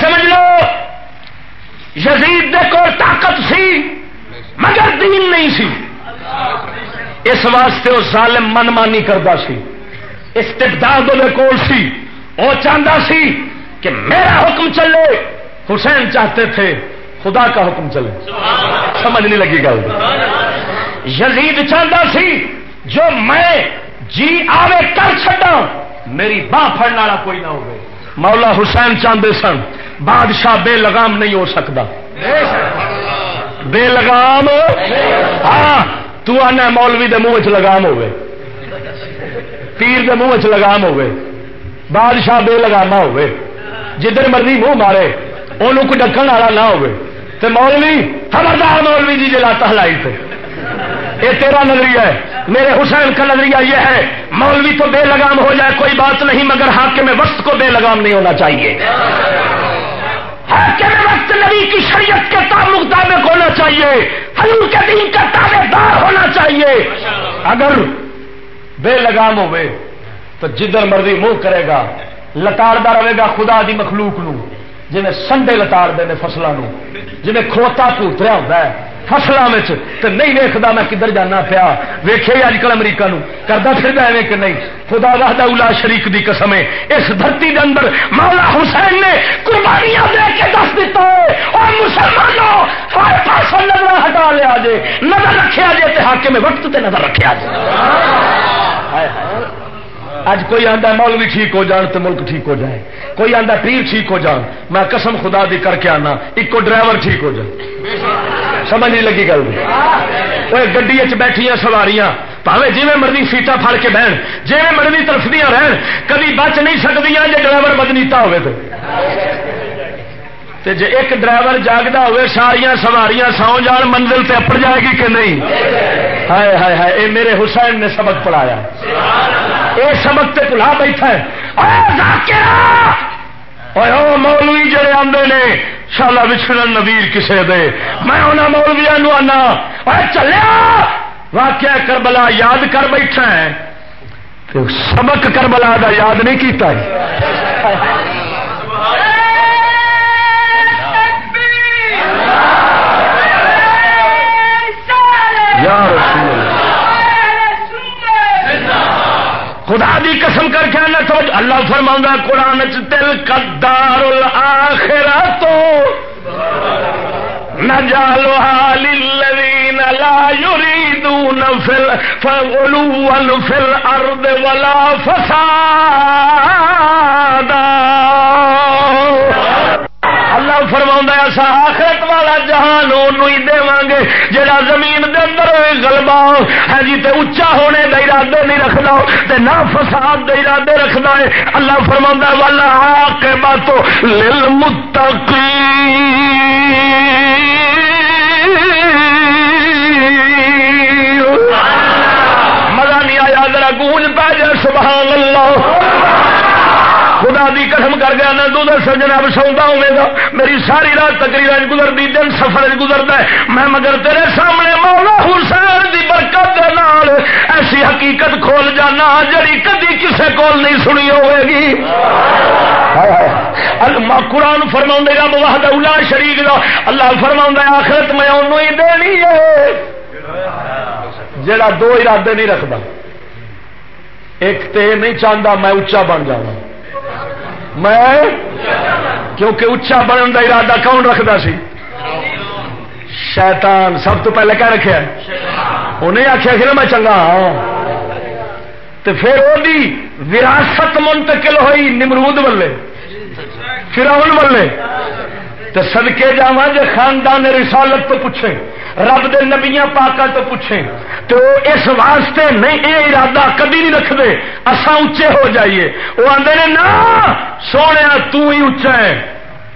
سمجھ لو، یزید کو طاقت سی، مگر دین نہیں سی۔ اس واسطے وہ ظالم من مانی کرتا سی۔ استبداد کول سی۔ وہ چاہتا سی کہ میرا حکم چلے۔ حسین چاہتے تھے خدا کا حکم چلے۔ سمجھ نہیں لگی گل۔ یزید چاہتا سی جو میں جی آوے کر چڈا میری باہ پڑنے والا کوئی نہ ہوگی مولا حسین چاہتے سن بادشاہ بے لگام نہیں ہو سکتا بے لگام؟ ہاں۔ تو آنا مولوی دے منہ چ لگام ہوے پیر دے منہ لگام ہوے بادشاہ بے لگاما ہوے جدھر مرضی منہ مارے انہوں کوئی ڈکن والا نہ ہوے تے مولوی، خبردار مولوی جی جلا ہلائی تھے یہ تیرا نظریہ ہے۔ میرے حسین کا نظریہ یہ ہے، مولوی تو بے لگام ہو جائے کوئی بات نہیں، مگر حاکم میں وقت کو بے لگام نہیں ہونا چاہیے۔ ہر کے وقت نبی کی شریعت کے تعلق مطابق ہونا چاہیے، حضور کے دین کا تابے دار ہونا چاہیے۔ اگر بے لگام ہوئے تو جدھر مرضی منہ کرے گا لتاڑتا رہے گا خدا دی مخلوق نو۔ جی سنڈے لتاڑ دے فصلوں جی کھوتا پوتریا ہوتا ہے فصلوں میں تو نہیں ویکتا میں کدھر جانا پیا۔ ویخے اج کل امریکہ نو کرتا پھر ایویں کہ نہیں۔ خدا وحدہ الا شریک دی قسم ہے۔ اس دھرتی دے اندر مولا حسین نے قربانیاں دے کے دس دیتا ہے۔ اور مسلمانوں پاسا نظر ہٹا لیا جے نظر رکھا جے تے حاکم میں وقت تے نظر رکھا جے۔ اج کوئی آتا مولوی ٹھیک ہو جان تو ملک ٹھیک ہو جائے۔ کوئی آتا پیر ٹھیک ہو جان، میں قسم خدا دی کر کے آنا ایک ڈرائیور ٹھیک ہو جائے۔ سمجھ نہیں لگی گل گڈی بیٹھی سواریاں، پاوے جی مرضی سیٹا پھڑ کے بہن جی مرضی ترفدیاں رہن کبھی بچ نہیں سکتی جی ڈرائیور بدنیتا ہوئے تو ایک ڈرائیور جاگتا ہوئے ساریا سواریاں سو جان، منزل سے اپڑ جائے گی کہ نہیں؟ ہائے ہائے ہائے، اے میرے حسین نے سبق پڑھایا۔ یہ سبق تے بلا بیٹھا ہے۔ مولوی جڑے آدھے نے، شالا بچھڑن نویر کسے دے۔ میں انہوں مولویا نو آنا۔ چلیا واقعہ کربلا یاد کر بیٹھا ہے۔ سبق کربلا دا یاد نہیں کیتا ہے۔ یا رسول خدا دی قسم کر کے اللہ سمجھ اللہ فرما قرآن تل کدار آخرا تو لا فغلوا ولا فسادا. اللہ فرما ایسا آخرت والا جہان ہی دے گے جہاں زمین دے اندر گلبا ہے ہاں جی تے اچا ہونے دے ارادے نہیں رکھنا تے نہ فساد دے ارادے رکھنا ہے۔ اللہ فرما والا کے باتوں لل مزہ نہیں آیا، ذرا گونج پہ جائے سبحان اللہ۔ دی قسم کر گیا نہ دو دس جناب سوندا ہوے گا۔ میری ساری رات تقریر گزرتی، دن سفر گزرتا ہے۔ میں مگر تیرے سامنے مولا حسین دی برکت دے نال ایسی حقیقت کھول جانا جڑی کدی کسے کول نہیں سنی ہوے گی۔ قرآن فرما رب واہد اولا شریف دا۔ اللہ فرما آخرت میں انہوں ہی دینی ہے۔ جڑا دو ارادے نہیں رکھتا ایک تے نہیں چاہتا میں اچا بن جاؤں۔ میں? کیونکہ اچا بننے کا ارادہ کون رکھتا سی؟ شیطان، سب تو پہلے کیا رکھا انہیں آخیا نا میں چنگا ہاں۔ تو پھر وہی وراثت منتقل ہوئی نمرود بلے فراؤن ولے تو سدکے جا جی خاندان رسالت تو پوچھے، رب دے نبیاں پاکا تو پوچھیں تو اس واسطے نہیں یہ ارادہ کدی نہیں رکھتے اصا اچے ہو جائیے۔ وہ آدھے نے نا سونے، تو ہی اچا ہے۔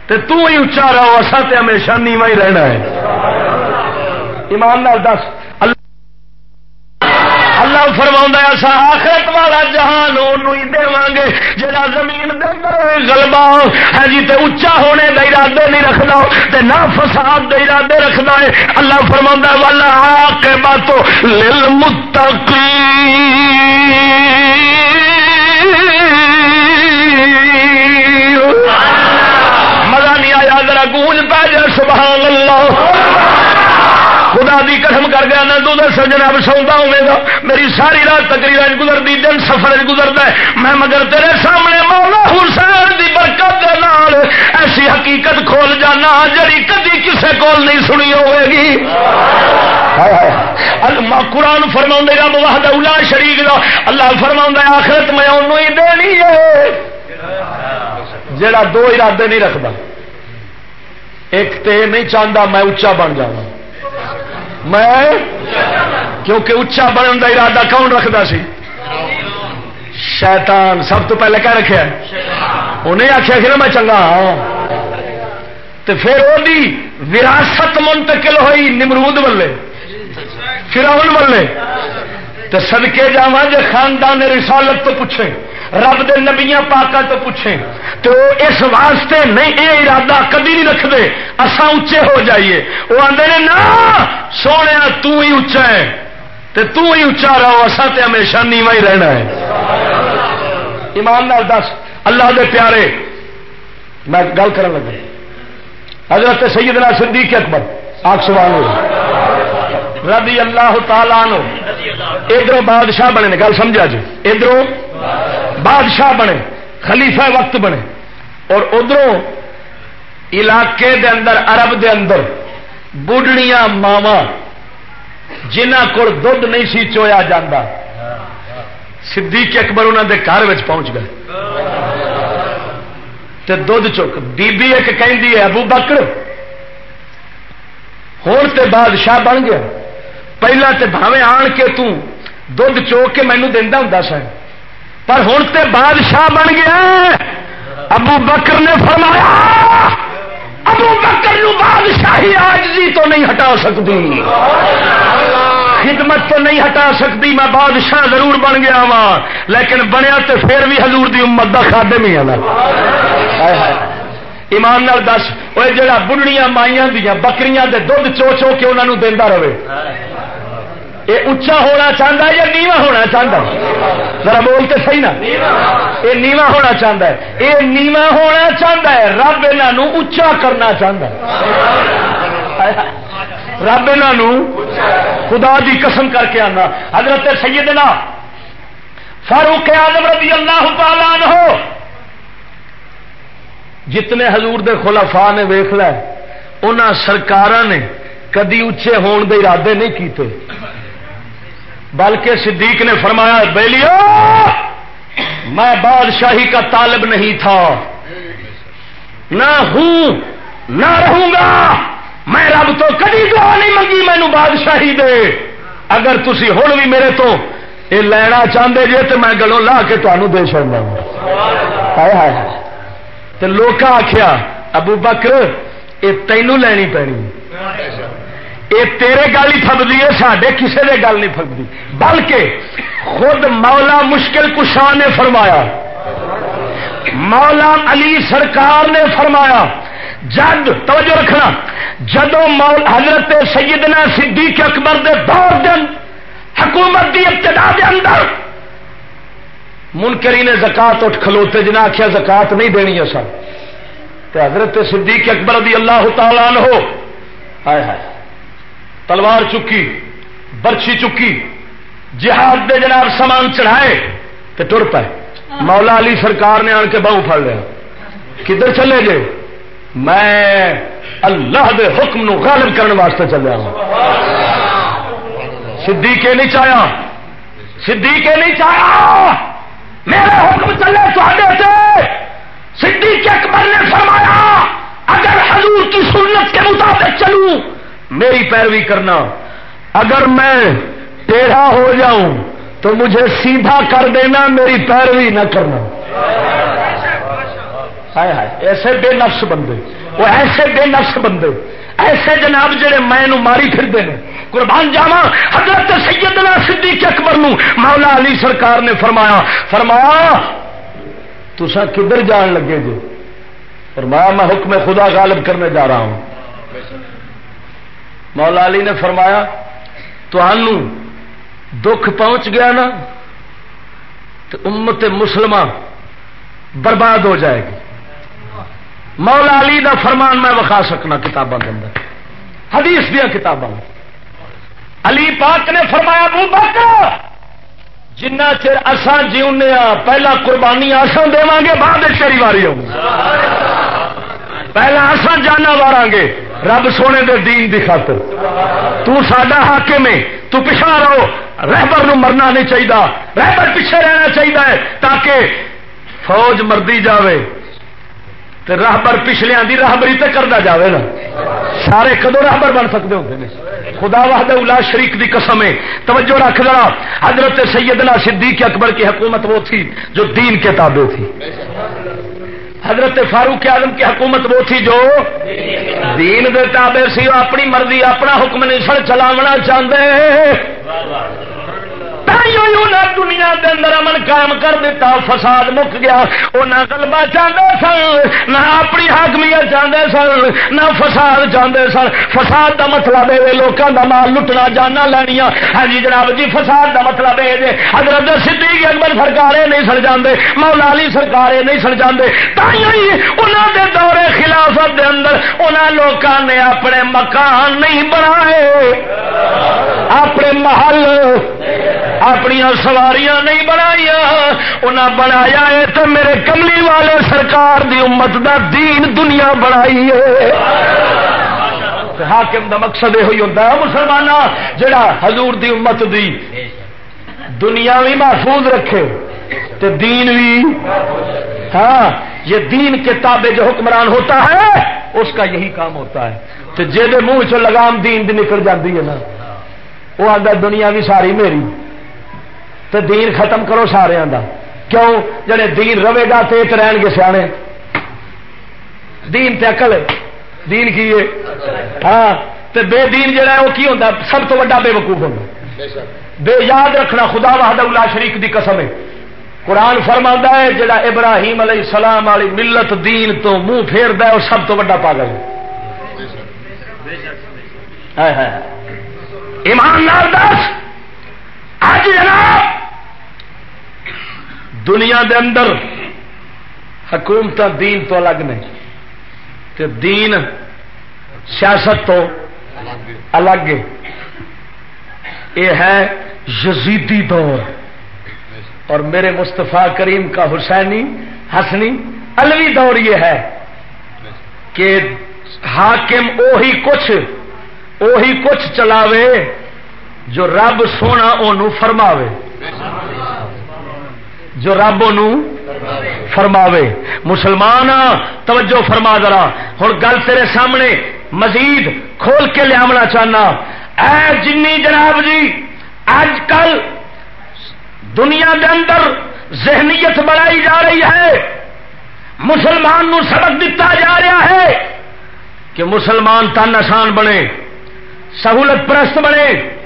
تے تو ہی اچا رہو اسا تے ہمیشہ نیواں ہی رہنا ہے۔ ایمان نال دس۔ اللہ فرما ایسا آخرت والا جہان ہی دے گے جا زمین گلبا ہے جی تے اچا ہونے کا ارادے نہیں رکھنا تے نہ فساد دے ارادے رکھنا ہے، اللہ فرما والا آ کے باتوں لل متقی کر گیا نہ دس جناب ہوے گا، میری ساری رات تقریر گزرتی، دن سفر گزرتا ہے۔ میں مگر تیرے سامنے مولا حسین دی برکت دے نال ایسی حقیقت کھول جانا جڑی کدی کسے کول نہیں سنی ہوئے گی۔ قرآن فرما رب واہد الا شریک دا۔ اللہ فرما آخرت میں انہوں ہی دینی ہے۔ جڑا دو ارادے نہیں رکھتا ایک تو نہیں چاہتا میں اچا بن جا میں کیونکہ اچا بننے کا ارادہ کون رکھتا سی؟ شیطان سب تو پہلے کہہ رکھا انہیں آخیا کہ میں چنگا ہاں۔ تو پھر وہی وراثت منتقل ہوئی نمرود ولے فراؤن ولے تو سدکے جا جی خاندان رسالت تو پوچھے، رب دے نبیاں پاکا تو پوچھیں تو اس واسطے نہیں یہ ارادہ کدی نہیں رکھتے اسا اچے ہو جائیے۔ وہ آدھے نے نا سونے، تو ہی اچا ہے۔ تے تو ہی اچا رہو اصا تے ہمیشہ نیوا ہی رہنا ہے۔ ایمان نال دس، اللہ دے پیارے، میں گل کر لگا۔ حضرت سیدنا صدیق اکبر آگ سوال ہو رضی اللہ تعالیٰ نو ادھر بادشاہ بنے گل سمجھا جی۔ ادھر بادشاہ بنے، خلیفہ وقت بنے۔ اور ادھر علاقے دے اندر، عرب دے اندر بڑھڑیاں ماوا جنہ کو دھد نہیں سی، چویا جاتا صدیق اکبر انہوں دے گھر پہنچ گئے۔ تے دھد چک بی بی ایک کہندی ہے، ابو بکر۔ ہوں تے بادشاہ بن گیا۔ پہلا تے بھاوے آن کے تو دھد چوک کے مینو دینا ہوں سر پر ہوں تے بادشاہ بن گیا ابو بکر نے فرمایا ابو بکر نو بادشاہی آج جی تو نہیں ہٹا سکتی خدمت تو نہیں ہٹا سکتی میں بادشاہ ضرور بن گیا وا لیکن بنیا تو پھر بھی حضور دی امت کا کھادے میں ایمان نال دس وہ جڑا بڑھڑیاں مائیاں دیا بکریاں دے دھد چو چو کے انہوں دینا رہے۔ یہ اچا ہونا چاہتا ہے یا نیوا ہونا چاہتا ذرا بول کے صحیح نا۔ یہ نیوا ہونا چاہتا ہے۔ یہ نیوا ہونا چاہتا ہے، رب یہ اچا کرنا چاہتا ہے۔ رب یہ خدا دی قسم کر کے آنا۔ حضرت سیدنا فاروق آدم رضی اللہ تعالیٰ ہو جتنے حضور دے خلفاء نے ویخ لے سرکار نے کدی اچے ہون دے ارادے نہیں کیتے۔ بلکہ صدیق نے فرمایا، بیلیو، میں بادشاہی کا طالب نہیں تھا۔ نہ ہوں، نہ رہوں گا۔ میں رب تو کدی دعا نہیں منگی مینو بادشاہی دے۔ اگر تھی ہوں بھی میرے تو یہ لینا چاہتے جی تو میں گلوں لا کے تمہوں دے چڑنا تو لوگ آخیا ابو بکر، یہ تینوں لینی پینی۔ یہ تیرے گل ہی فبدی ہے سڈے کسی نے گل نہیں فبدی بلکہ خود مولا مشکل کشاہ نے فرمایا۔ مولا علی سرکار نے فرمایا، جد، توجہ رکھنا جدو مول، حضرت سیدنا صدیق اکبر دے دور دن حکومت دی ابتدا دے اندر منکری نے زکات اٹھ کھلوتے جنہیں آخیا زکات نہیں دینی ہے سر۔ تو حضرت صدیق اکبر رضی اللہ تعالیٰ عنہ ہائے ہائے تلوار چکی برچی چکی جہاد دے جناب سامان چڑھائے تو ٹر پائے۔ مولا علی سرکار نے آن کے بہو پڑ لیا۔ کدھر چلے گئے؟ میں اللہ دے حکم نو غالب کرنے واسطے چلیا ہوں۔ صدیق نہیں چاہیا صدیق نہیں چاہیا میرے حکم چلے سے۔ صدیق اکبر نے فرمایا، اگر حضور کی سنت کے مطابق چلوں، میری پیروی کرنا۔ اگر میں ٹیڑھا ہو جاؤں، تو مجھے سیدھا کر دینا، میری پیروی نہ کرنا۔ ایسے بے نفس بندے، وہ ایسے بے نفس بندے، ایسے جناب جڑے میں ماری پھرتے ہیں قربان جاوا حضرت سیدنا صدیق اکبر نو مولا علی سرکار نے فرمایا فرمایا تسا کدھر جان لگے جی فرمایا میں حکم خدا غالب کرنے جا رہا ہوں۔ مولا علی نے فرمایا تو دکھ پہنچ گیا نا، تو امت مسلمان برباد ہو جائے گی۔ مولا علی دا فرمان میں وکھا سکنا کتابوں کے اندر۔ حدیث دیا کتابوں علی پاک نے فرمایا بو بکر، جنہ چر اسان جیونے پہلا قربانی آسان دے گے، بعد چیری واری ہو پہلا آسان جانا وارا گے، رب سونے دے دین دی خاطر۔ تو ساڈا حاکم ہے، تو پچھا رہو۔ رہبر نو مرنا نہیں چاہیے رہبر پیچھے رہنا چاہیے تاکہ فوج مردی جاوے۔ تے راہبر پچھلے دی راہبری تے کرتا جاوے نا۔ سارے کدو راہبر بن سکتے ہوتے ہیں خدا واہد الا شریک دی قسم ہے۔ توجہ رکھ ذرا۔ حضرت سیدنا صدیق اکبر کی حکومت وہ تھی جو دین کے تابع تھی۔ حضرت فاروق اعظم کی حکومت وہ تھی جو دین دے تابع سی۔ اپنی مرضی، اپنا حکم نہیں، سر چلاونا چاہتے دنیا کے اندر امن قائم کر دیتا فساد مک گیا۔ وہ نہ گلبا چاہتے سن، نہ اپنی حاکمیت چاہتے سن، نہ فساد چاہتے سن۔ فساد کا مطلب ہے لوگوں کا مال لٹنا جانا لینیا ہاں جی جناب جی فساد کا مطلب ہے حضرت صدیق اکبر سرکارے نہیں سڑ جاندے، مولا علی سرکارے نہیں سڑ جاندے۔ انہوں دے دورے خلافت دے اندر انہوں لوگوں نے اپنے مکان نہیں بنائے۔ اپنے محل اپنی سواریاں نہیں بنایا انہیں بنایا ہے تو میرے کملی والے سرکار دی امت دا دین دنیا بنائی ہے۔ حاکم دا مقصد یہ ہوتا ہے۔ مسلمان جڑا حضور دی امت دی دنیا بھی محفوظ رکھے تو دین بھی ہاں یہ دین کے تابع جو حکمران ہوتا ہے، اس کا یہی کام ہوتا ہے۔ تو جی منہ چ لگام دین دی نکل جاتی ہے نا وہ آتا دنیا بھی ساری میری۔ تو دین ختم کرو سارے دا کیوں؟ جڑے دین رہے گا تو ایک رہن گے سیانے۔ دین تے اکل دین کی ہے؟ ہاں۔ تے بے دین جڑا ہے وہ کی ہوتا سب تو بڑا بے وقوف ہوتا بے یاد رکھنا خدا وحد اللہ شریف دی قسم ہے۔ قرآن فرما ہے جڑا ابراہیم علیہ السلام والی ملت دین تو منہ پھیر ہے وہ سب تو بڑا پاگل ہے۔ ایمان دس۔ آج جناب، دنیا دے اندر حکومت دین تو الگ نہیں، تے دین سیاست تو الگ یہ ہے یزیدی دور۔ اور میرے مستفا کریم کا حسینی، حسنی الوی دور یہ ہے کہ حاکم اوہی کچھ اوہی کچھ چلاوے۔ جو رب سونا انہوں فرماوے۔ جو رب ان فرماوے۔ مسلمان توجہ فرما ذرا۔ ہوں گل تیرے سامنے مزید کھول کے لیا چاہنا۔ اے جنی جناب جی اج کل دنیا کے اندر ذہنیت بڑھائی جا رہی ہے۔ مسلمان نو سبق دتا جا رہا ہے کہ مسلمان تن آسان بنے، سہولت پرست بنے۔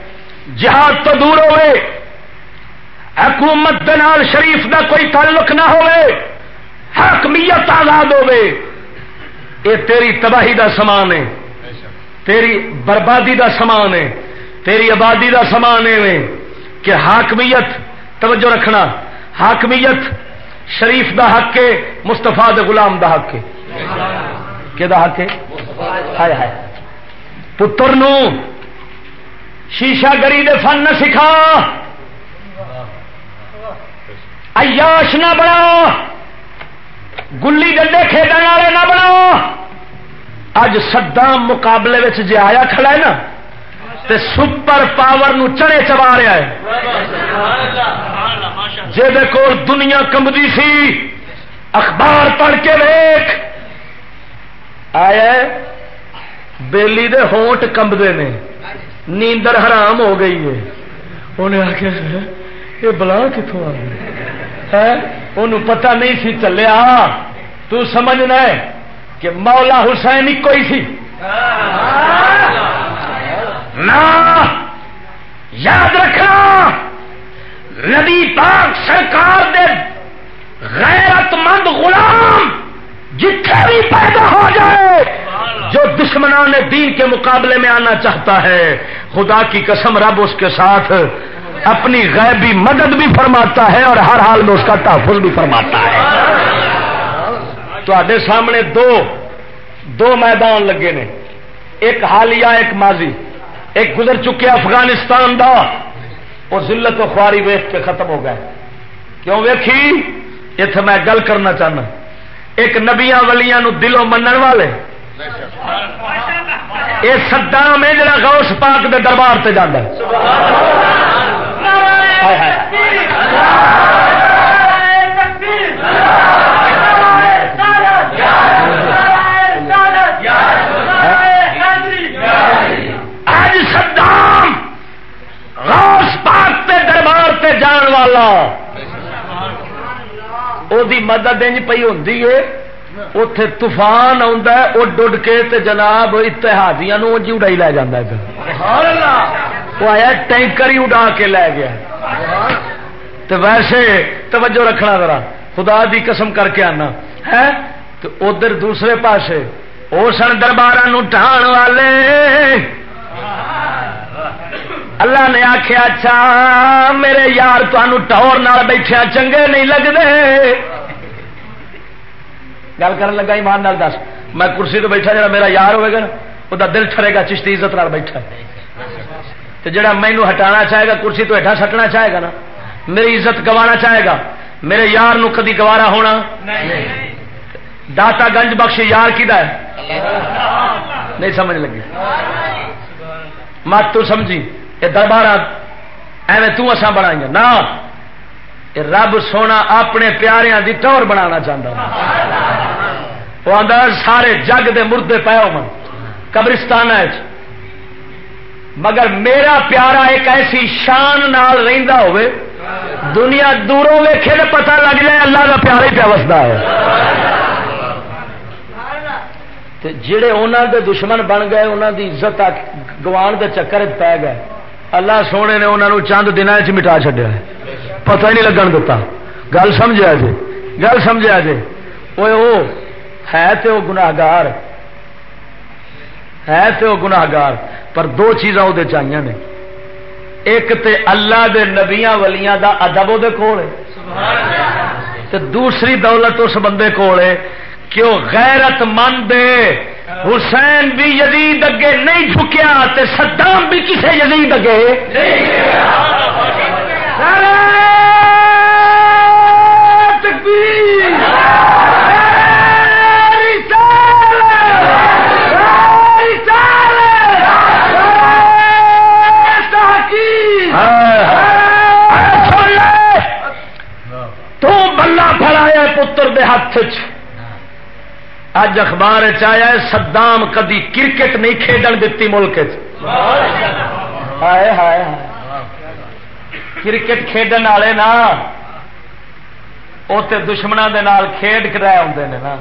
جہاد تو دور ہوئے، حکومت دنال شریف دا کوئی تعلق نہ حکمیت آزاد ہوے یہ تیری تباہی دا سامان ہے، تیری بربادی دا سامان ہے، تیری آبادی دا سامان ہے کہ حاکمیت، توجہ رکھنا، حاکمیت شریف دا حق کے مستفا غلام دا حق کے دا حق ہے؟ ہائے ہائے۔ پتر نو شیشہ گری دے فن نہ سکھا۔ ایاش نہ بناؤ گلی ڈنڈے کھیلنے والے نہ بناؤ اج سدام مقابلے جی آیا کھڑا ہے نا، تے سپر پاور نو چڑے چبا رہا ہے۔ جی کو دنیا کمبی سی، اخبار پڑھ کے ویک آیا بیلی دے ہونٹ کمبے نے۔ نیندر حرام ہو گئی ہے۔ انہیں آخیا یہ بلا کتوں آ گئی پتا نہیں سی چلیا۔ تو سمجھنا ہے کہ مولا حسین ایک ہی سی۔ نہ یاد رکھنا نبی پاک سرکار دے غیرت مند غلام جتنے بھی پیدا ہو جائے، جو دشمنان دین کے مقابلے میں آنا چاہتا ہے، خدا کی قسم رب اس کے ساتھ اپنی غیبی مدد بھی فرماتا ہے اور ہر حال میں اس کا تحفظ بھی فرماتا ہے۔ تے سامنے دو دو میدان لگے نے۔ ایک حالیہ، ایک ماضی۔ ایک گزر چکے افغانستان دا۔ وہ ذلت و خواری ویخ کے ختم ہو گئے۔ کیوں ویکھی؟ اتنے میں گل کرنا چاہنا۔ ایک نبیا ولیاں نو دلوں منن والے۔ یہ سدام ہے جڑا غوث پاک دے دربار سے جانا اج سدام غوث پاک تے دربار تے جان والا۔ وہ مدد انج پی ہوں اتے طوفان آڈ کے تے جناب اتحادیاں انج اڑائی لے جانا وہ آیا ٹینکر ہی اڈا کے لے گیا تو ویسے توجہ رکھنا ذرا خدا دی قسم کر کے آنا ہے تو ادھر دوسرے پاسے وہ سن دربار ٹھان والے اللہ نے آخیا اچھا میرے یار ٹور بیٹھیا، چنگے نہیں لگتے گل کر لگا، ایمان نال دس۔ میں کرسی تو بیٹھا جا میرا یار ہوئے گا وہ دل ٹرے گا، چشتی عزت نال بیٹھا۔ تو جڑا مینو ہٹانا چاہے گا، کرسی تو ہٹا سٹنا چاہے گا نا، میری عزت گوانا چاہے گا۔ میرے یار نو کدی گوارا ہونا؟ داتا گنج بخش یار کدا ہے؟ نہیں سمجھ لگی۔ مت تو سمجھی۔ یہ دربار ایویں تسا بنائی نہ رب سونا اپنے پیاروں کی ٹور بنا چاہتا وہ آدھا سارے جگ دے مردے پے ہو قبرستان مگر میرا پیارا ایک ایسی شان نال رہندا ہوئے، دنیا دوروں ویکھے تو پتہ لگ جائے اللہ کا پیارا ہی پیا وستا ہے جڑے انہوں دے دشمن بن گئے انہوں دی عزت گوان دے چکر پی گئے۔ اللہ سونے نے انہوں چند دن مٹا چڈیا پتہ ہی نہیں لگن دتا۔ گل سمجھا جی؟ گل سمجھا جی؟ وہ ہے تو وہ گناگار ہے تو وہ گناگار پر دو چیزاں وہ چاہیے نے۔ ایک تے اللہ دے نبیاں ولیاں دا ادب وہ کول ہے۔ دوسری دولت اس بندے کول ہے کہ وہ غیرت مند حسین بھی یزید اگے نہیں جھکیا تے صدام بھی کسے یزید اگے؟ تو بلا فرایا پتر دے ہاتھ چ اج اخبار چیا سدام کدی کرکٹ نہیں کھیڈن دیتی ملک ہائے ہائے کرکٹ کھیڈن والے نا وہ دشمنوں کے نال کھیڈ کرائے آتے ہیں نا۔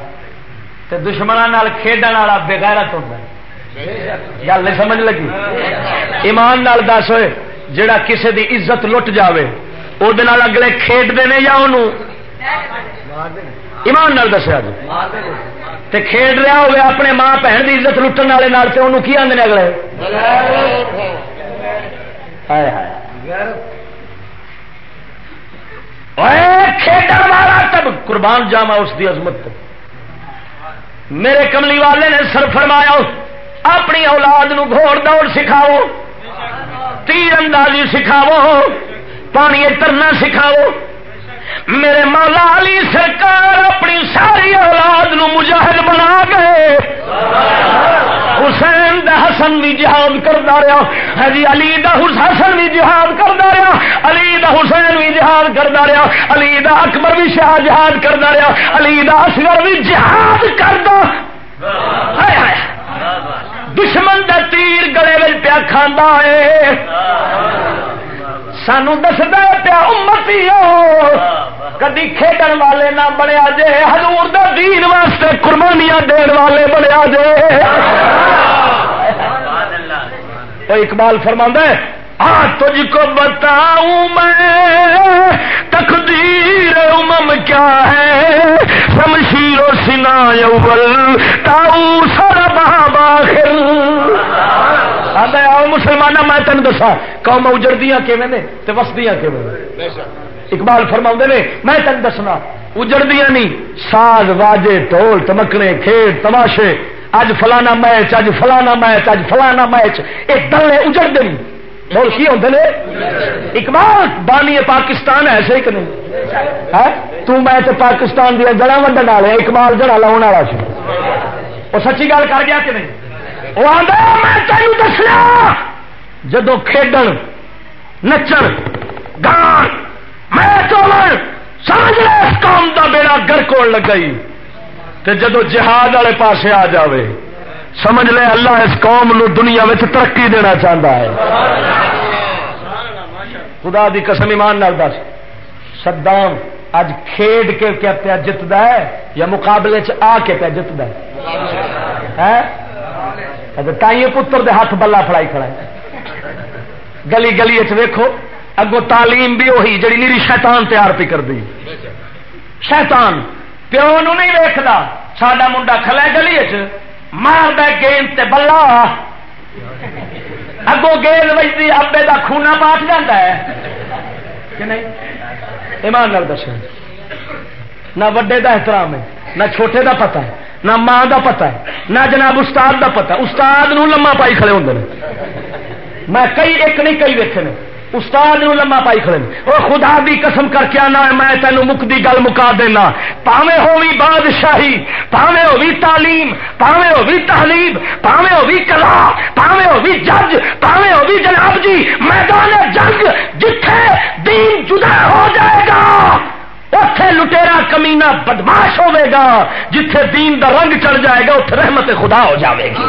تو دشمنوں کھیڈن والا بغیرت ہوتا گل نہیں سمجھ لگی؟ ایمان نال دس ہوئے، جڑا کسے دی عزت لٹ جاوے وہ اگلے کھیڈتے ہیں یا انہوں ایمان نال دسیا جی تے کھیڈ رہا ہوئے اپنے ماں بہن کی عزت لٹن والے تے انہوں کی آدھے اگلے؟ کھیڈن والا تب قربان جاوا اس کی عظمت میرے کملی والے نے سر فرمایا، اپنی اولاد نو گھوڑ دوڑ سکھاؤ، تیر اندازی سکھاو پانی ترنا سکھاؤ میرے مولا علی سرکار اپنی ساری اولاد نو مجاہد بنا گئے حسین دا حسن بھی جہاد کرتا رہا۔ ہاں علی دا حسن بھی جہاد کرتا رہا۔ علی دا حسین بھی جہاد کرتا رہا۔ علی دا اکبر بھی شاہ جہاد کرتا رہا۔ علی دا اصغر بھی جہاد کرتا دشمن دا تیر گلے میں پیا کھانا ہے۔ سانو دستا پیا امتی کدی کھیڈن والے نہ بنیا جے ہزور دین واسطے قربانیاں دین والے بنیا جے۔ اقبال فرما آ تجھ کو بتاؤں میں تقدیر امم کیا ہے؟ شمشیر و سنا اول تاؤ سر بابا آؤ مسلمان میں تین دسا قوم اجڑدیاں کیون نے وسدیاں کیون اقبال فرما نے، میں تین دسنا اجڑدیاں نہیں ساز، واجے ٹول تمکنے کھیڈ تماشے، اج فلانا میچ، اج فلانا میچ، اج فلانا میچ یہ دلے اجڑتے نہیں بول کی ہوتے ہیں اقبال، بانی پاکستان ایسے ہی کہ نہیں؟ ہاں؟ تو میں تو پاکستان دیا جڑا ونڈن والے اقبال جڑا لاؤن والا وہ سچی گل کر گیا کہ نہیں؟ وہ آدھا میں تینوں دسیا، جدو کھیڈ نچن، گان، میں چول سمجھ لے، اس قوم کا بیڑا گرک لگا تے جدو جہاد والے پاسے آ جاوے، سمجھ لے، اللہ اس قوم نو دنیا میں ترقی دینا چاہتا ہے۔ خدا دی قسم ایمان نال دس۔ صدام اج کھیڈ کے کیا پیا جتدا ہے، یا مقابلے چ آ کے پیا جتدا ہے۔ ہاں؟ تائیے پتر دے ہاتھ بلا فڑائی کھڑا ہے۔ گلی گلی ویکھو اگو تعلیم بھی وہی جڑی میری شیطان تیار پی کر دی شیطان، پیو نو نہیں ویکھدا، ساڈا منڈا کھلا گلی مار دے گیند تے بلا۔ اگو گیند بجتی ابے کا خونا پاٹ جاتا ہے۔ کہ نہیں؟ ایمان لال دس نہ وڈے دا احترام ہے، نہ چھوٹے دا پتہ ہے، نہ ماں دا پتہ ہے، نہ جناب استاد دا پتہ استاد نو لما پائی کھڑے ہوں میں کئی ایک نہیں، کئی ویکے نے۔ استاد نو لما پائی کھڑے وہ خدا بھی قسم کر کے آنا میں تینوں مکتی گل مکا دینا۔ پاوے ہووی بادشاہی پاوے ہووی تعلیم پاوے ہووی تعلیم پاوے ہووی کلا پاوے ہووی جج پاوے ہووی جناب جی میدان جنگ جتھے دین جدا ہو جائے گا۔ اتے لٹےرا کمینا بدماش ہوے گا، جتھے دین دا رنگ چڑھ جائے گا اتنے رحمت خدا ہو جاوے گی۔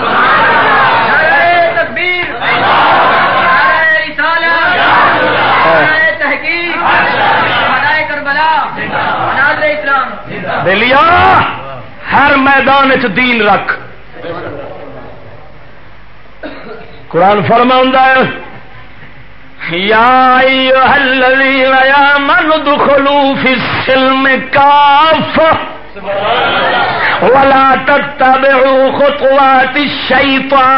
لیا ہر میدان چ دین رکھ۔ قرآن فرما ہے یا ایوہ الذین یا من دخلو فی السلم کاف ولا تتبعوا خطوات الشیطان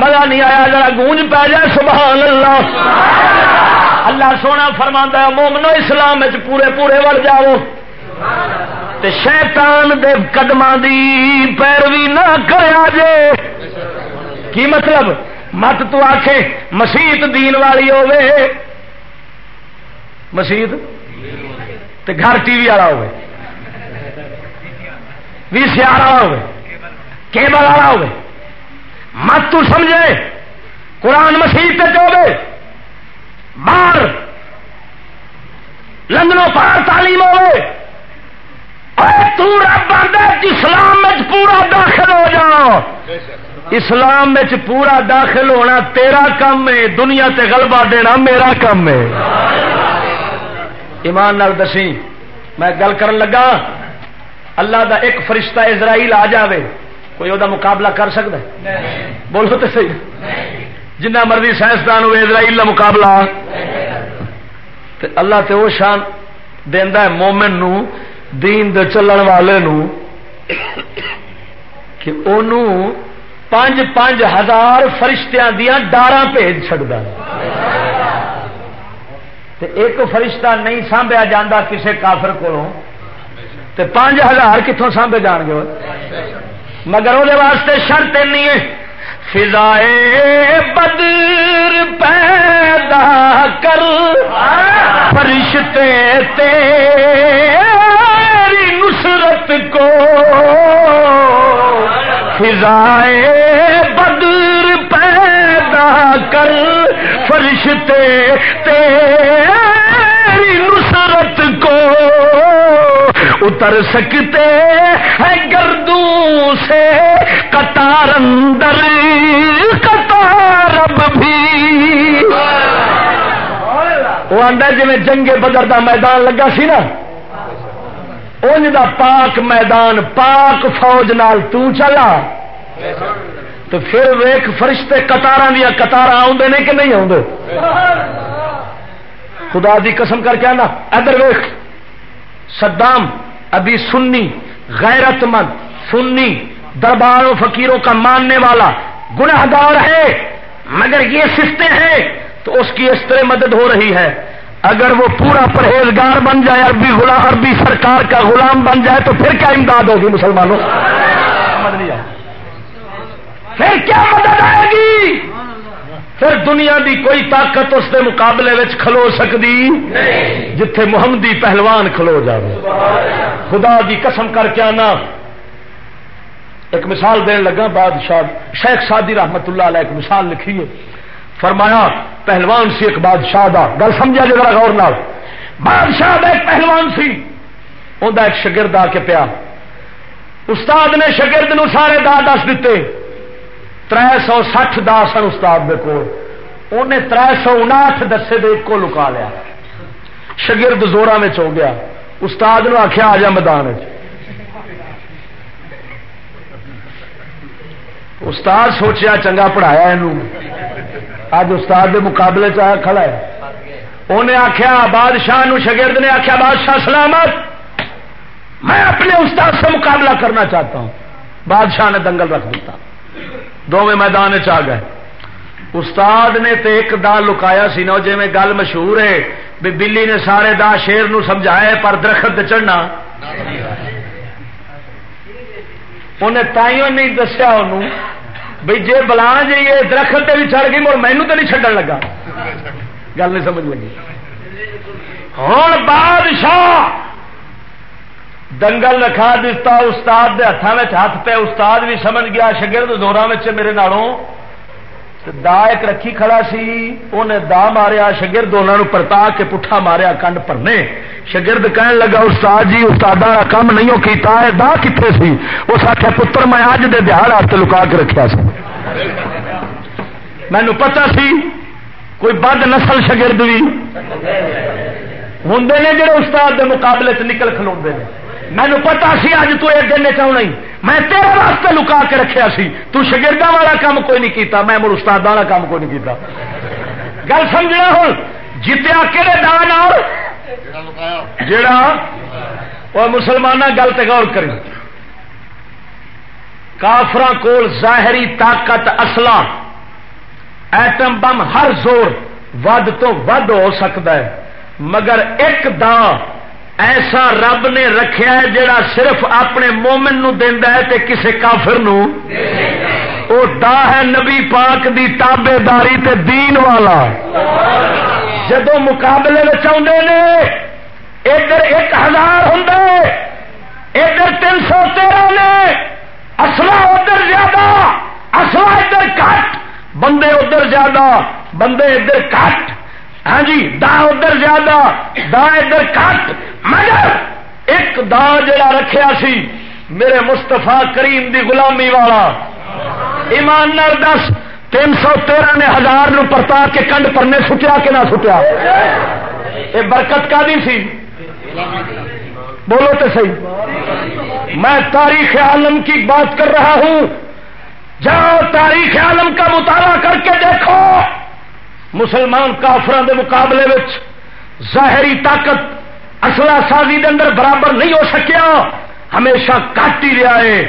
مزہ نہیں آیا، ذرا گونج پہ جائے سبحان اللہ۔ اللہ سونا فرما مومنو، اسلام پورے پورے وڑ جاؤ۔ تے شیطان دے قدم دی پیروی نہ کرا جے کی مطلب؟ مت تو آخ مسیت دین والی ہوے مسیت تے گھر ٹی وی والا ہوے وی سی والا ہوے کیبل والا ہوے مت تو سمجھے، قرآن مسیح تے ہوے باہر، لندنوں پار تعلیم ہوے اسلام پورا داخل ہو جا۔ اسلام پورا داخل ہونا تیرا کام ہے، دنیا تے غلبہ دینا میرا کام ہے۔ ایمان نال دسی، میں گل کر لگا، اللہ دا ایک فرشتہ اسرائیل آ جاوے، کوئی وہ مقابلہ کر سکتا ہے؟ بولو تو صحیح۔ جنہ مرضی سائنسدان ہوئے، اسرائیل کا مقابلہ۔ اللہ تے وہ شان دینا ہے، مومن نو دین دے چلن والے نو کہ انہوں پانچ پانچ ہزار فرشتیاں دیا ڈارا بھیج چڑتا ایک فرشتہ نہیں سانبیا جانا کسی کافر کو پانچ ہزار کتوں سانبے جان گے؟ مگر وہ واسطے شرط نہیں ہے۔ فضائے بدر پیدا کر۔ فرشتے تیری نصرت کو فضائے بدر پیدا کر، فرشتے تیری نصرت کو اتر سکتے ہیں گردوں سے، قطار اندر، قطار اب بھی۔ وہ آدھا جی جنگے بدر دا میدان لگا سی نا ان دا پاک میدان، پاک فوج نال تو چلا۔ تو پھر ویخ فرشتے قطار دیا قطار آدھے نے کہ نہیں آدھے خدا دی قسم کر کے آنا۔ ادھر ویخ صدام، ابھی سنی، غیرت مند، سنی، درباروں، فقیروں کا ماننے والا۔ گناہ گار ہے، مگر یہ سفتے ہیں، تو اس کی اس طرح مدد ہو رہی ہے۔ اگر وہ پورا پرہیزگار بن جائے، عربی غلام، عربی سرکار کا غلام بن جائے، تو پھر کیا امداد ہوگی مسلمانوں؟ پھر کیا مدد آئے گی؟ پھر دنیا دی کوئی طاقت اس دے مقابلے کھلو سکتی جتھے محمدی پہلوان کھلو جائے خدا دی قسم کر کے آنا۔ ایک مثال دین لگا، بادشاہ شیخ سادی رحمت اللہ علیہ ایک مثال لکھی ہے۔ فرمایا پہلوان سی ایک بادشاہ دا۔ گل سمجھا جی غور نال۔ بادشاہ دا ایک پہلوان سی۔ انہیں ایک شگرد آ کے پیا۔ استاد نے شگرد نو سارے دا دس دیتے تر سو سٹھ دا سن استاد دے کول۔ انہیں تر سو انٹھ دسے دے کو لکا لیا۔ شگرد زورا میں ہو گیا۔ استاد نو آخیا آ جا میدان استاد سوچیا، چنگا پڑھایا یہ اج استاد کے مقابلے چ کھڑا ہے۔ انہیں آخیا بادشاہ نو شگرد نے آخیا بادشاہ سلامت۔ میں اپنے استاد سے مقابلہ کرنا چاہتا ہوں۔ بادشاہ نے دنگل رکھ دیتا۔ دونوں میدان چ گئے۔ استاد نے تو ایک دا لکایا سی نو جی میں گل مشہور ہے بھی بلی نے سارے دا شیر نو سمجھایا پر درخت چڑھنا۔ انہیں تائیوں نہیں دسیا انہوں بھائی جی بلا جی یہ درخت بھی چڑھ گئی مر مینو تو نہیں چڈن لگا۔ گل نہیں سمجھ لگی۔ ہوں بادشاہ دنگل رکھا دستا، استاد کے ہاتھوں میں ہاتھ پہ استاد بھی سمجھ گیا، شگرد دوران میرے نالوں دا ایک رکھی کھڑا سی انہیں دا ماریا، شگرد انہوں پرتا کے پٹھا ماریا کنڈ پرنے۔ شگرد کہن لگا، استاد جی استاد کا کام نہیں کیتا ہے، دا کتنے سی؟ اس آخیا پتر، میں اج دے دہاڑ ہاتھ لکا کے رکھا سی۔ مینو پتا سی، کوئی بد نسل شگرد بھی۔ ہوں نے جڑے استاد دے مقابلے چ نکل کھلو مینو پتا سی اج تو ایک دن چاہنا میں تیرے واسطے لکا کے رکھیا سی۔ تو شگردہ والا کام کوئی نہیں کیتا، میں مڑ استاد والا کام کوئی نہیں کیتا۔ گل سمجھنا ہوں؟ جتیا کہڑے دان جڑا وہ مسلمان گل تے غور کریں۔ کافر کول ظاہری طاقت اصلہ، ایٹم بم ہر زور ود تو ود ہو سکتا ہے۔ مگر ایک دا ایسا رب نے رکھیا ہے جڑا صرف اپنے مومن نو دینا ہے تے کسے کافر نو۔ او دا ہے نبی پاک دی تابے داری تے دین والا۔ جدو مقابلے میں چاہتے نے، ادھر ایک ہزار ہوں ادھر تین سو تیرہ نے اصلا ادھر زیادہ اصلا ادھر کٹ بندے ادھر زیادہ، بندے ادھر کٹ ہاں جی دا ادھر زیادہ، دا ادھر کٹ مگر ایک دا جڑا رکھیا سی، میرے مستفا کریم دی غلامی والا۔ ایمان دس، تین سو تیرہ نے ہزار نو پرتا کے کنڈ پرنے سٹیا کہ نہ سٹیا؟ یہ برکت کا دی سی؟ بولو تو صحیح۔ میں تاریخ عالم کی بات کر رہا ہوں۔ جاؤ تاریخ عالم کا مطالعہ کر کے دیکھو۔ مسلمان کافران دے مقابلے ظاہری طاقت اصلا سازی دے اندر برابر نہیں ہو سکیا، ہمیشہ کٹ ہی رہا ہے۔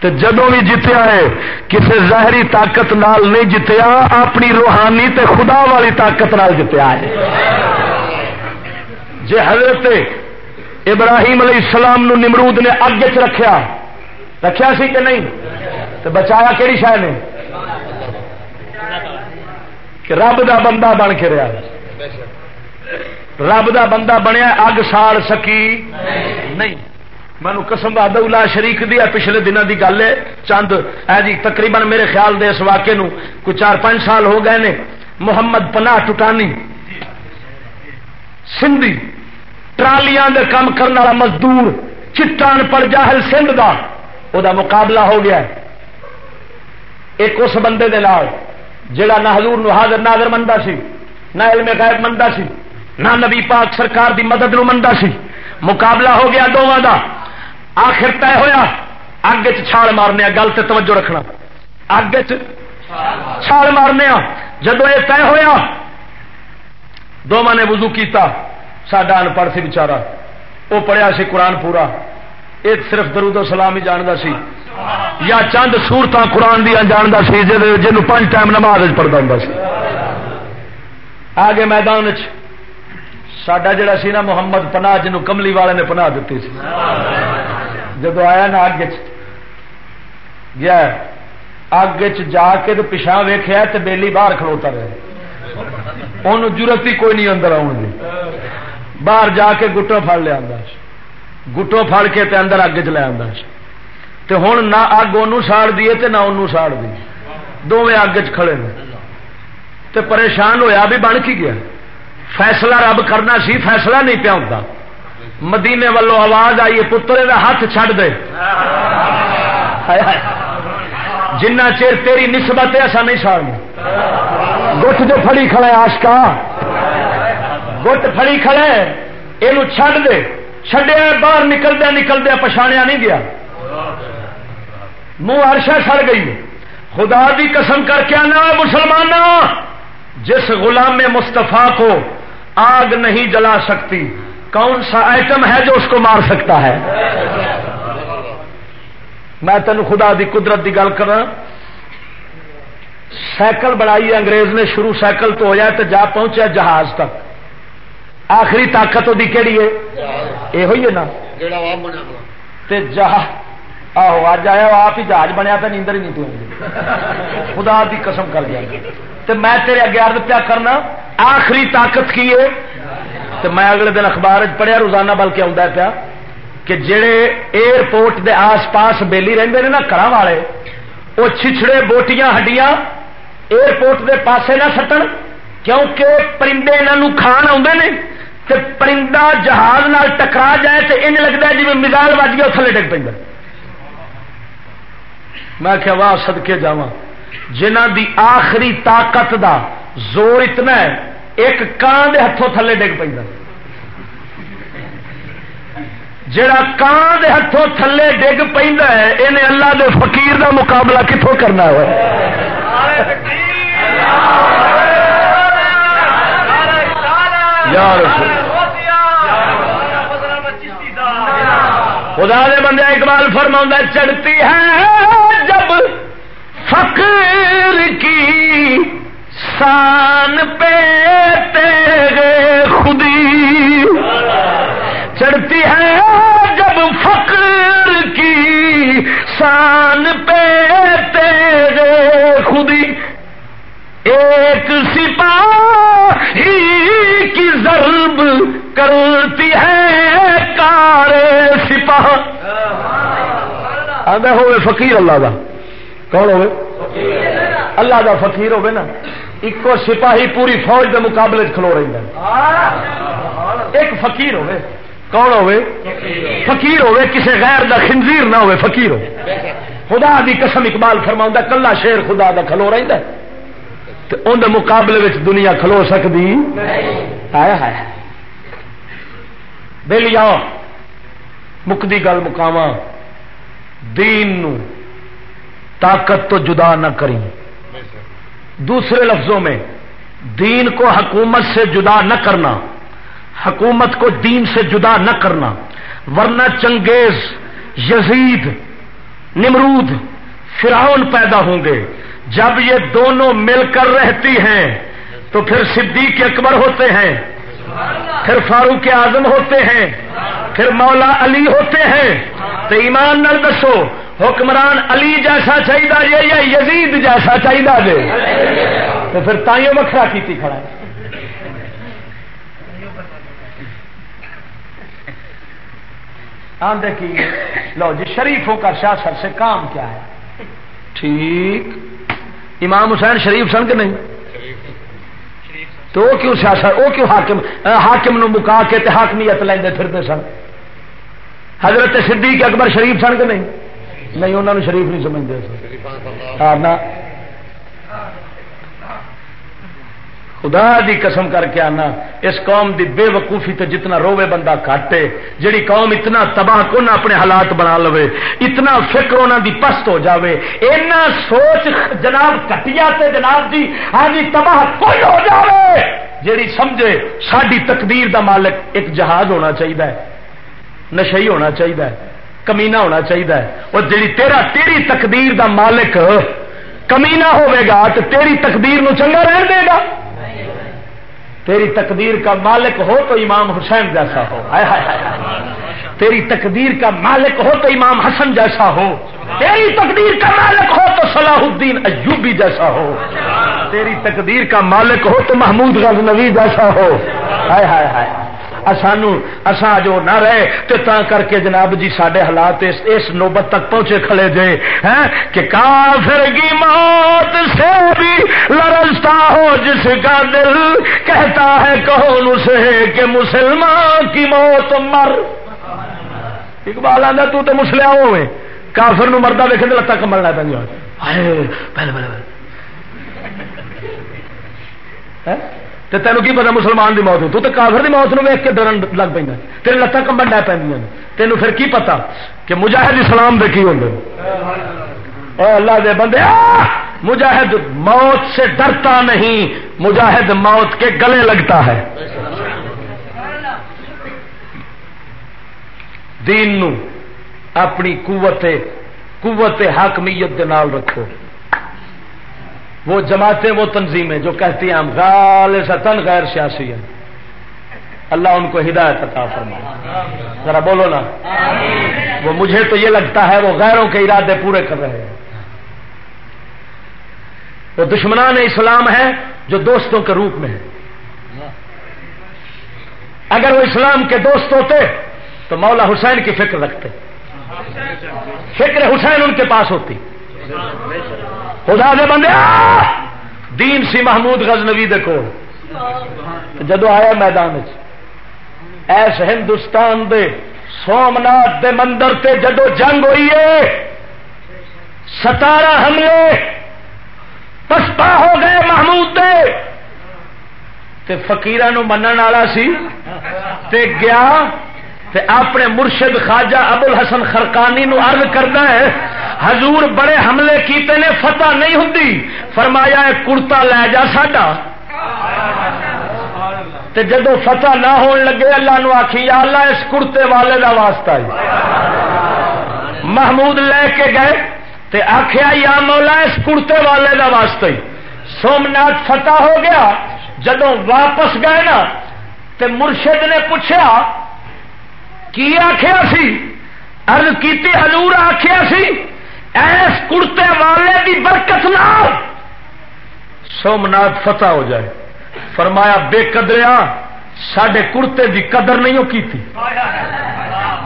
تو جدو بھی جتیا ہے کسی ظاہری طاقت نال نہیں جتیا اپنی روحانی تے خدا والی طاقت نال جتیا ہے۔ جی حضرت ابراہیم علیہ السلام نو نمرود نے اگ چ رکھیا رکھیا سی کہ نہیں؟ تو بچایا کہڑی شہ نے؟ کہ رب دا بندہ بن کے رہا رب دا بندہ بنیا اگ سال سکی۔ نہیں۔ مینو قسم بہاد شریک دی پچھلے دنوں دی گل ہے۔ چند، اے جی تقریباً میرے خیال دے اس واقعے نو کوئی چار پانچ سال ہو گئے نے۔ محمد پناہ ٹوٹانی۔ سندھی۔ ٹرالیاں دے کام کرنے والا مزدور۔ چٹان پر جاہل سندھ دا۔ او دا مقابلہ ہو گیا ہے۔ ایک اس بندے دے نال۔ جڑا نہ حضور نو حاضر ناظر منتا سی، نہ علم غائب منتا سی، نہ نبی پاک سرکار دی مدد نو منتا سی۔ مقابلہ ہو گیا دونوں دا۔ آخر طے ہوا اگ چھال مارنے گل سے توجہ رکھنا۔ اگ چھال مارنے جدو یہ طے ہوا دونوں نے وضو کیتا۔ ساڈا ان پڑھ سی بچارا وہ پڑھیا سی قرآن پورا۔ یہ صرف درود و سلام ہی جانتا سی، یا چند سورت قرآن دیا جانتا سی جن پانچ ٹائم نماز پڑھتا ہوں سی۔ آگے میدان سڈا جڑا سی نا محمد پناہ جن کملی والے نے پناہ دیتی سی۔ جب آیا نا اگ گیا اگ جا کے تو پچھا ویخیا تو بیلی باہر کھلوتا رہے۔ ان ضرورت ہی کوئی نہیں اندر آن کی باہر جا کے گٹوں پڑ لیا گٹوں پڑ کے تے اندر اگ چ لیا تے ہوں نہ اگ ان ساڑ دیے تے نہ انہوں ساڑ دی دونیں اگ کھڑے نے تے پریشان ہویا بھی بن کی گیا فیصلہ رب کرنا سی فیصلہ نہیں پیا ہوتا مدینے والوں آواز آئی پترے کا ہاتھ چھڈ دے جنہ چیر تیری نسبت ہے ایسا نہیں ساڑنا گٹ جو پھڑی کھڑے آشکا گٹ پھڑی کھڑے یہ چھڈ دے چڈیا باہر نکلدیا نکلدیا پچھاڑیا نہیں گیا منہ ہرشا سڑ گئی خدا دی قسم کر کے آنا مسلمان جس غلام مستفا کو آگ نہیں جلا سکتی کون سا آئٹم ہے جو اس کو مار سکتا ہے میں تین خدا دی قدرت دی گل کر سائیکل بنائی انگریز نے شروع سائیکل تو ہو جائے تو جا پہنچا جہاز تک آخری طاقت وہ کہڑی ہے؟ یہ ہوئی ہے نا؟ جہاز آہو اج آیا آپ ہی جہاز بنیا تو نیندر ہی نہیں تو خدا دی قسم کر دیا۔ تو میں تیرے اگے ارد پیا کرنا آخری طاقت کی ہے؟ تو میں اگلے دن اخبار پڑھیا روزانہ بلکہ آتا پیا کہ جڑے ایئرپورٹ دے آس پاس بےلی رہتے ہیں نا گھر والے وہ چھچڑے بوٹیاں ہڈیاں ایئرپورٹ دے پاسے نہ سٹن کیونکہ پرندے یہاں کھان آتے پرندہ جہاز نال ٹکرا جائے تو ان لگتا ہے جی مزاج بج گیا، تھلے ڈگ پہ میں کہ واہ سدکے جا جنہ دی آخری طاقت دا زور اتنا ہے، ایک کان دے ہاتھوں تھلے ڈگ پہ جڑا کان دے ہاتھوں تھلے ڈگ پہ انہیں اللہ دے فقیر دا مقابلہ کتوں کرنا ہوا خدا دے بندے اقبال فرما چڑھتی ہے جب فقر کی سان پہ تیرے خودی۔ چڑھتی ہے جب فقر کی شان پہ تیرے خودی۔ ایک سپاہی کی ضرب کرتی ہے آدھا ہوئے فقیر اللہ دا۔ کون ہوئے؟ اللہ دا فقیر ہوئے نا۔ ایک سپاہی پوری فوج کے مقابلے کھلو رہی ہے۔ ایک فقیر ہوئے۔ کون ہوئے؟ فقیر ہوئے۔ کسی غیر دا خنزیر نہ ہوئے، فقیر ہو خدا دی قسم اقبال فرما کلا شیر خدا دا کھلو رہا تو اندر مقابلے وچ دنیا کھلو سکتی آیا ہے۔ بہلی آؤ مکتی گل مکاوا دین نو طاقت تو جدا نہ کریں۔ دوسرے لفظوں میں دین کو حکومت سے جدا نہ کرنا حکومت کو دین سے جدا نہ کرنا ورنہ چنگیز یزید نمرود فرعون پیدا ہوں گے۔ جب یہ دونوں مل کر رہتی ہیں تو پھر صدیق اکبر ہوتے ہیں۔ پھر فاروق اعظم ہوتے ہیں، پھر مولا علی ہوتے ہیں۔ تو ایمان نہ دسو، حکمران علی جیسا چاہیے یا یزید جیسا چاہیے تو پھر تائیوں وکرا کی کھڑا آندے کی، لو جی شریفوں کا سیاست سے کام کیا ہے؟ ٹھیک۔ امام حسین شریف سن کے نہیں؟ تو کیوں سیاست وہ کیوں حاکم حاکم نو مکا کے حاکمیت لیندے پھرتے سن؟ حضرت صدیق اکبر شریف سن کے نہیں؟ نہیں انہوں نے شریف نہیں سمجھتے ہاں، خدا دی قسم کر کے آنا، اس قوم دی بے وقوفی تے جتنا روے بندہ کاٹے جڑی قوم اتنا تباہ کن اپنے حالات بنا لو اتنا فکر انہوں دی پست ہو جاوے، اینا سوچ جناب کٹیا تے جناب دی ہاں جی، تباہ کن ہو جاوے۔ جیڑی سمجھے ساری تقدیر دا مالک ایک جہاز ہونا چاہیے نشئی ہونا چاہیے کمینا ہونا چاہیے اور جی تیرا، تیری تقدیر دا مالک کمینا ہوے گا تو تیری تقدیر نو چنگا رہن دے گا۔ تیری تقدیر کا مالک ہو تو امام حسین جیسا ہو۔ تیری تقدیر کا مالک ہو تو امام حسن جیسا ہو۔ تیری تقدیر کا مالک ہو تو صلاح الدین ایوبی جیسا ہو۔ تیری تقدیر کا مالک ہو تو محمود غزنوی جیسا ہو۔ ہائے ہائے ہائے۔ سانو اسا جو نہ رہے تو تا کر کے جناب جی سڈے حالات اس, اس نوبت تک پہنچے کھڑے جے ہیں کہ کافر کی موت سے بھی لرزتا ہو جس کا دل کہتا ہے کون اسے کہ مسلمان کی موت مر۔ اقبال آدھا تو تو مسلیا ہوئے کافر نو مردہ دیکھے تو لتا کمل لگ پہ پہلے پہلے ہاں؟ تو تینوں کی پتا مسلمان دی موت ہو تو کافر دی موت نو ویک کے ڈرن لگ پہ تیرے لتان کمبن لگ پہ تینوں پھر کی پتا کہ مجاہد اسلام دے کی ہوں اللہ دے بندے مجاہد موت سے ڈرتا نہیں، مجاہد موت کے گلے لگتا ہے۔ دین نو اپنی قوت قوت حاکمیت کے نال رکھو۔ وہ جماعتیں وہ تنظیمیں جو کہتی ہیں ہم غال ستن غیر سیاسی ہیں۔ اللہ ان کو ہدایت عطا فرما ذرا بولو نا۔ وہ مجھے تو یہ لگتا ہے وہ غیروں کے ارادے پورے کر رہے ہیں۔ وہ دشمنان اسلام ہے جو دوستوں کے روپ میں ہے اگر وہ اسلام کے دوست ہوتے تو مولا حسین کی فکر رکھتے۔ فکر حسین ان کے پاس ہوتی۔ خدا دے بندے، دین سی محمود غزنوی دیکھو جدو آیا میدان ایس ہندوستان دے سومنات دے مندر تے جدو جنگ ہوئی ہے، ستارہ حملے پسپا ہو گئے محمود دے۔ تے فقیران منن والا سی، تے گیا، تے اپنے مرشد خواجہ ابو الحسن خرکانی نو عرض کرنا ہے حضور بڑے حملے کیتے نے، فتح نہیں ہوں فرمایا ہے کرتا لے جا ساڈا۔ تے جدو فتح نہ ہون لگے، اللہ نو آخی یا اللہ، اس کرتے والے دا واسطہ ہی محمود لے کے گئے تے آخیا یا مولا، اس کرتے والے دا واسطہ ہی سومنات فتح ہو گیا۔ جدو واپس گئے نا، تے مرشد نے پوچھا کی آخیا سی؟ ارد کی ہزور آخیا سی؟ ایس کرتے والے کی برکت نہ سومنات فتح ہو جائے۔ فرمایا، بے قدریا سڈے کرتے دی قدر نہیں کی تھی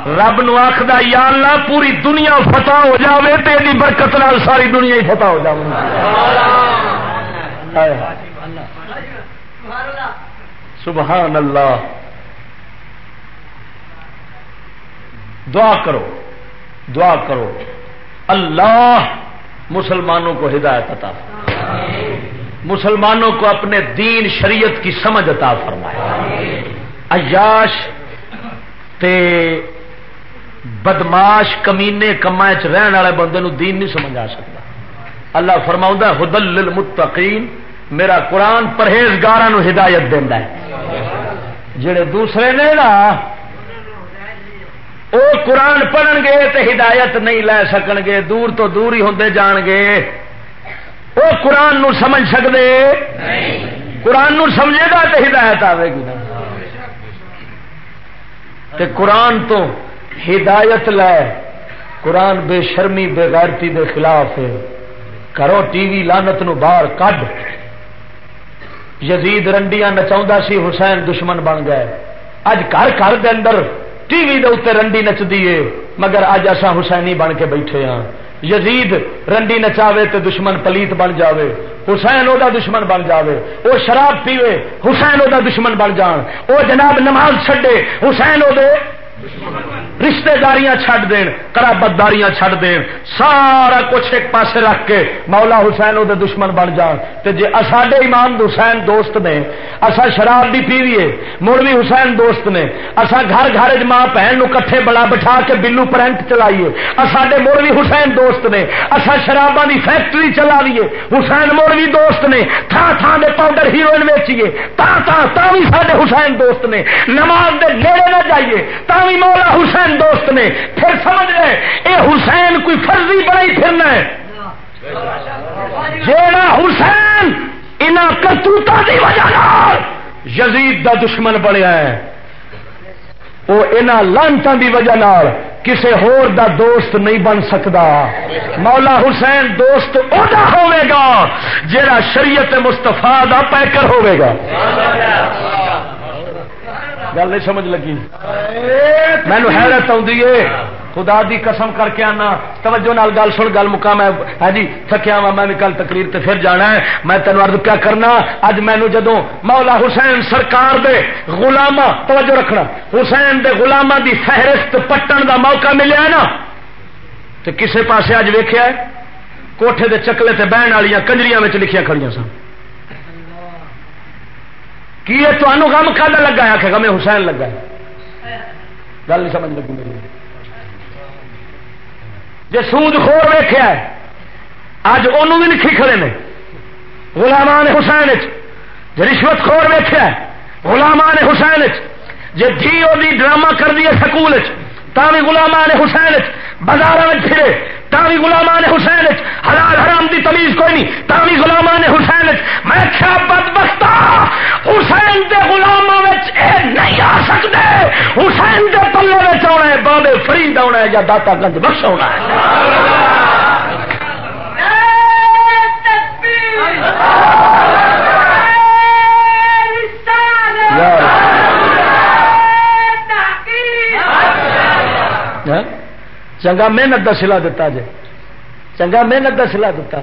رب نو آخد یا اللہ، پوری دنیا فتح ہو جاوے تے دی برکت نال ساری دنیا ہی فتح ہو جائے سبحان اللہ۔ دعا کرو۔ دعا کرو۔ اللہ مسلمانوں کو ہدایت عطا مسلمانوں کو اپنے دین شریعت کی سمجھ عطا فرمائے۔ عیاش تے بدماش کمینے کما رہن والے بندے نو دین نہیں سمجھ آ سکتا۔ اللہ فرماؤں ہدل للمتقین میرا قرآن پرہیزگار ہدایت دینا ہے۔ جڑے دوسرے نے نا وہ قرآن پڑھن گے تو ہدایت نہیں لے سکن گے، دور تو دور ہی ہوں جان گے۔ وہ قرآن نو سمجھ سکتے قرآن نو سمجھے گا تو ہدایت آئے گی۔ تے قرآن تو ہدایت لے، قرآن بے شرمی، بے غیرتی دے خلاف ہے۔ کرو ٹی وی لانت نو باہر کڈ۔ یزید رنڈیاں نچا سی، حسین دشمن بن گئے۔ اج گھر گھر دے اندر ٹی وی دے رنڈی نچدی ہے، مگر اج اصا حسینی بن کے بیٹھے ہاں۔ یزید رنڈی نچاوے تو دشمن پلیت بن جاوے۔ حسین وہ دشمن بن جاوے۔ وہ شراب پیوے، حسین وہ دشمن بن جان۔ وہ جناب نماز چھڈے، حسین وہ رشتے داریاں چھڈ دین کرابت داریاں چھڈ دین۔ سارا کچھ ایک پاسے رکھ کے مولا حسین وہ دشمن بن جان۔ تے جی ساڈے ایمان حسین دوست نے اصا شراب بھی پیویے مڑ بھی حسین دوست نے اصا گھر گھر ماں بہن کٹھے بڑا بٹھا کے بلو پرنٹ چلائیے۔ ساڈے مڑ بھی حسین دوست نے اصا شراباں کی فیکٹری چلا لیے۔ حسین مڑ بھی دوست نے تھان تھان دے پاؤڈر ہیروئن ویچیے۔ تا تا بھی سارے حسین دوست نے۔ نماز دے نیڑے نہ جائیے، تا بھی مولا حسین دوست نے، پھر سمجھ رہے اے حسین کوئی فرضی بڑائی پھرنا ہے۔ جیڑا حسین ان کرتوتا کی وجہ یزید دا دشمن بنیا ہے وہ یہاں لانتوں کی وجہ کسی ہور دا دوست نہیں بن سکتا مولا حسین دوست ادا گا جا شریعت مستفا دا پیکر گا۔ گل نہیں سمجھ لگی۔ مینو حیرت آئی خدا دی قسم کر کے آنا۔ توجہ نال گل سن گل مکا میں۔ ہاں جی تھکیا وا میں کل تقریر تے پھر جانا ہے۔ میں تینوں ارد کیا کرنا اج مینو جدو مولا حسین سرکار دے غلاما توجہ رکھنا حسین دے غلاما دی فہرست پٹن دا موقع ملیا نا تو کسے پاسے اج ویخیا کوٹھے دے چکلے تے بہن والی کنجریاں لکھیا کھڑیاں سن۔ کی تمہوں غم کا لگا ہے؟ کہ غم حسین لگا ہے۔ گل نہیں سمجھ لگی میری۔ جی سوج خور ویخیا اج ان بھی لکھی کھڑے نے۔ غلامان حسین جی رشوت خور ویخیا غلامان حسین جی جی وہ ڈرامہ کر دیے سکول بھی غلامان حسین بازار پھرے بھی غلامان حسین حلال حرام دی تمیز کوئی نہیں بھی غلامان حسین میں کیا بدبختا، حسین دے غلاموں نہیں آ سکتے حسین دے پلے آنا ہے بابے فرید آنا ہے یا داتا گنج بخش آنا ہے۔ چنگا محنت کا سلا دتا جی چنگا محنت کا سلا دتا۔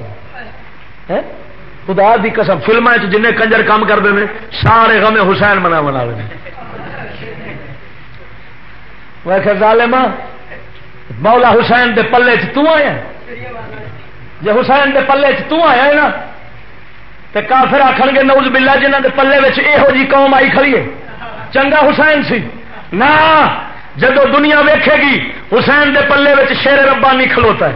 خدا دی قسم فلموں جن کنجر کام کرتے ہیں سارے غم حسین منا منا ظالما مولا حسین دے پلے چیا جی حسین دے پلے چیا نا تو کافر آخر گے نوز بلا جنہ دے پلے یہو جی قوم آئی کھڑیے چنگا حسین سی۔ نہ جب دنیا ویکھے گی، حسین دے پلے میں شیر ربانی کھلوتا ہے۔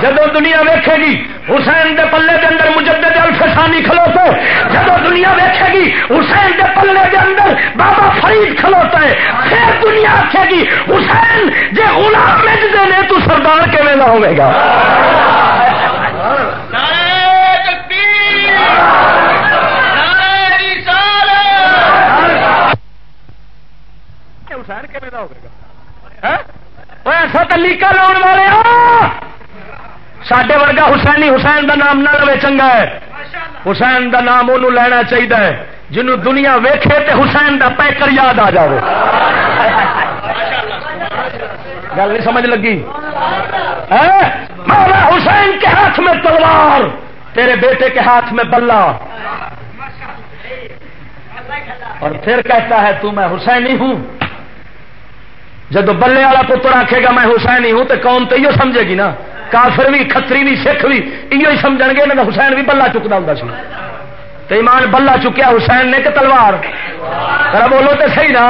جب دنیا ویکھے گی، حسین دے پلے دے اندر مجدد الفسانی کھلوتا ہے۔ جب دنیا ویکھے گی، حسین دے پلے دے اندر بابا فرید کھلوتا ہے۔ پھر دنیا آخے گی، حسین، جے غلام میں تو سردار کے نہ ہوئے گا؟ حسین کھے ہوگا؟ ہاں؟ ایسا تلیقہ لاؤن والے سڈے ورگا حسینی حسین دا نام نہ لوے چنگا ہے۔ حسین دا نام انہوں لینا چاہیے جنوں دنیا ویکھے تے حسین دا پیکر یاد آ جائے گل نہیں سمجھ لگی؟ ہاں؟ مولا حسین کے ہاتھ میں تلوار، تیرے بیٹے کے ہاتھ میں بلہ۔ اور پھر کہتا ہے، تو میں حسینی ہوں۔ جب بلے والا پتر آخے گا میں حسین ہی ہوں تو قوم تو یہ سمجھے گی نا؟ کافر بھی کتری بھی، سکھ بھی یہ سمجھ گے انہوں نے حسین بھی بلا چکتا ہوں سی۔ تو ایمان بلا چکیا حسین نے کہ تلوار؟ کرا بولو تو صحیح نا؟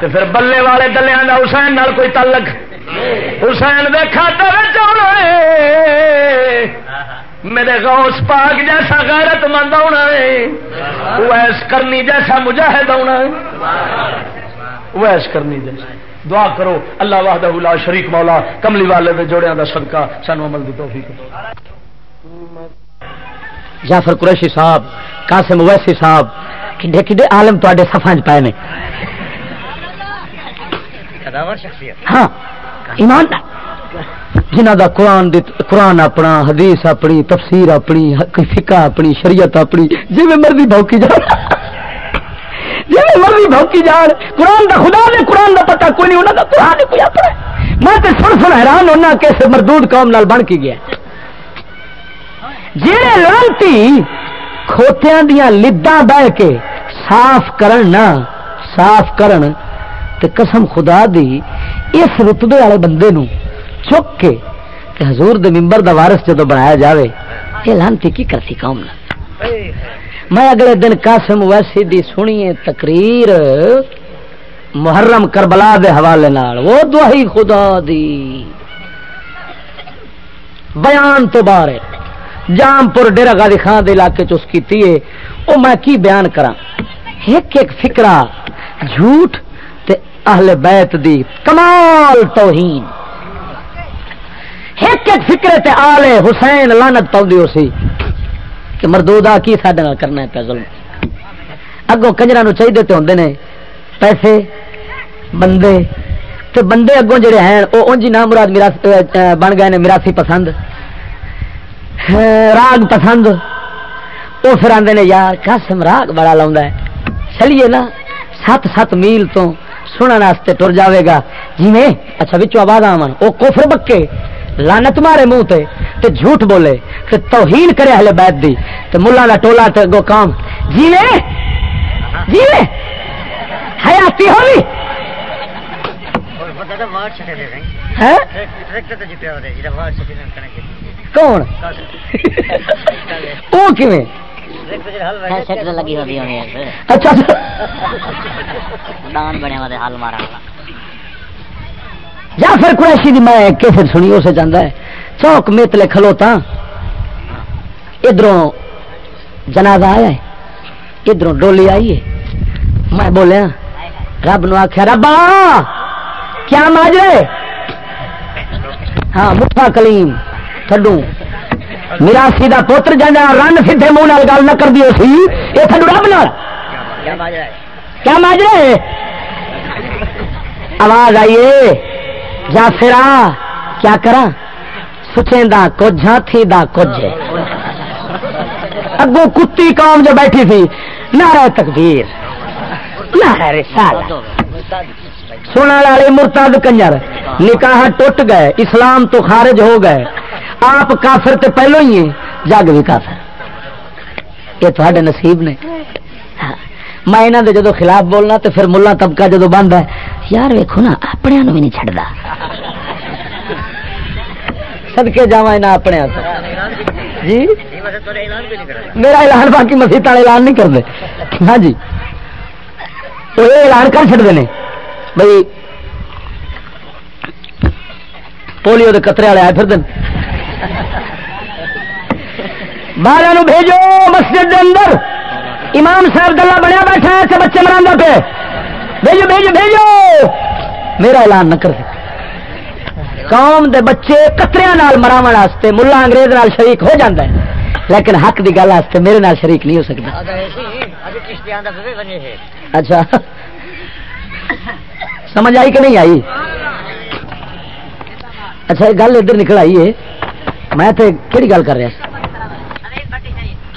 تو پھر بلے والے دلیا کا حسین نال کوئی تعلق؟ حسین دے کھاتے میرے غوث پاک جیسا غیرت مند آنا ہے ویس کرنی جیسا مجاہد آنا ہے۔ ویس کرنی جیسا دعا کرو۔ اللہ واہدہ لا شریک مولا کملی والے دے جوڑیاں دا صدقہ۔ سانو عمل دی توفیق۔ جعفر قریشی صاحب قاسم ویسی صاحب کڈے کڈے عالم تواڈے صفاں پائے نے۔ ہاں ایمان جنہ دا قرآن دی قرآن اپنا حدیث اپنی تفسیر اپنی فقہ اپنی شریعت اپنی جی مرضی بھوکی جا جی مرضی بھوکی جان، قرآن دا خدا نے قرآن دا پتا کوئی نہیں انہوں کا قرآن کوئی اپنا میں تو سن سن حیران ہونا کہ اس مردود قوم نال بن کے گیا۔ جی لانتی کھوتیاں دیا لدا بہ کے صاف کرن نا صاف کرن، تے قسم خدا دی، اس رتبے والے بندے نو چک کے کہ حضور دے ممبر دا وارث جدو بنایا جاوے، یہ لانتی کی کرتی قوم نہ میں اگلے دن قاسم ویسی دی سنیے تقریر محرم کربلا دے حوالے نال۔ وہ دہی خدا دی۔ بیان تو بارے جام پور ڈیرا گاڑی خان دے علاقے چ کی وہ میں کی بیان کرا ایک ایک فکرا جھوٹ تے اہل بیت دی کمال توہین۔ ایک ایک فکرے تے آلے حسین لانت پاؤ سی۔ کہ مردودا کی سڈے کرنا ہے پیا ظلم؟ اگوں کنجر چاہیے تو ہوں نے پیسے، بندے، تے بندے اگوں جڑے ہیں وہ انجی نام مراد میراث بن گئے نے میراسی پسند۔ راگ پسند۔ وہ پھر آدھے نے، یار، قاسم، راگ بڑا لاؤں چلیے نا، سات سات میل تو سننے ٹر جاوے گا۔ جی میں؟ اچھا بچوں آواز آن وہ کوفر بکے۔ لانت مارے منہ تے تے جھوٹ بولے تے توہین کرے ہلے بیت دی تے ملا دا ٹولا تے گو کام۔ جی میں جی میں حیاتی ہوئی؟ کون؟ وہ کیویں؟ اچھا یا پھر قریشی دی میں کیسے سنی اسے جانا ہے۔ چوک میتلے کھلوتا۔ ادھر جنازہ آیا ہے۔ ادھر ڈولی آئی ہے۔ میں بولیا رب نو آخیا ربا! کیا ماجرے ہاں مٹھا کلیم تھڈو۔ میراسی کا پوتر جانا رن سیدے منہ گل نہ کر دیو سی۔ یہ تھڈو رب نہ کیا ماجرے آواز آئیے جا پھرا کیا کرا؟ سچیں دا کچھ تھی دا کچھ۔ اگو کتی قوم جو بیٹھی تھی، نعرہ تکبیر، نعرہ رسالہ سنا والے مرتاد کنجر، نکاح ٹوٹ گئے، اسلام تو خارج ہو گئے۔ آپ کافر تے پہلو ہی ہیں، جگ بھی کافر۔ یہ تھوڑے نصیب نے۔ میں یہاں دے جدو خلاف بولنا تو پھر ملا طبقہ جدو بند ہے، یار ویکو نا اپنے بھی نہیں چڑھتا سدکے جا اپنے جی؟ میرا اعلان باقی مسیح اعلان نہیں کرتے ہاں جی۔ تو یہ اعلان کر چڑتے ہیں بھائی پولیو کے قطرے والے آئے پھر دن باہر بھیجو مسجد دے اندر۔ امام صاحب دلہ بنیا بیٹھا ہے کہ بچے مرا پہ۔ بھیجو بھیجو بھیجو۔ میرا اعلان نہ کر قوم دے بچے کتریا مراو واسطے ملا انگریز نال شریک ہو جاتا ہے۔ لیکن حق دی گل واسطے میرے نال شریک نہیں ہو سکتا۔ اچھا۔ سمجھ آئی کہ نہیں آئی؟ اچھا گل ادھر نکل آئی ہے۔ میں کہڑی گل کر رہا ہاں؟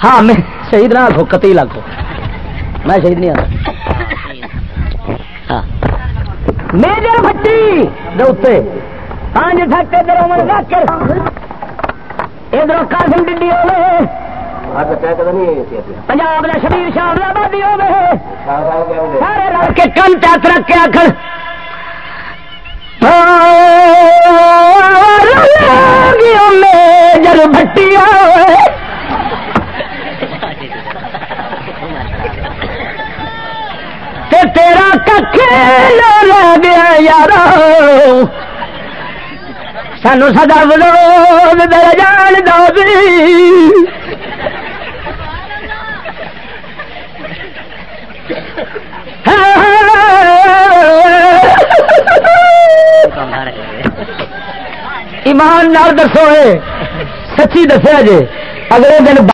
ہاں میں شہید نہ آخو کتی لاکھو میں شہید نہیں آتا ہاں۔ میجر بٹی دے پانچ سٹ ادھر امر ادھر قاسم ڈڈی ہوے پنجاب کا شبیر شاہ آبادی ہوے سارے رل کے کن رکھ کے آخر میجر ہوئے تیرا کھیل گیا یار سانو سدا بلو دے جان دو ایمان نال دسو سچی دسیا جی اگلے دن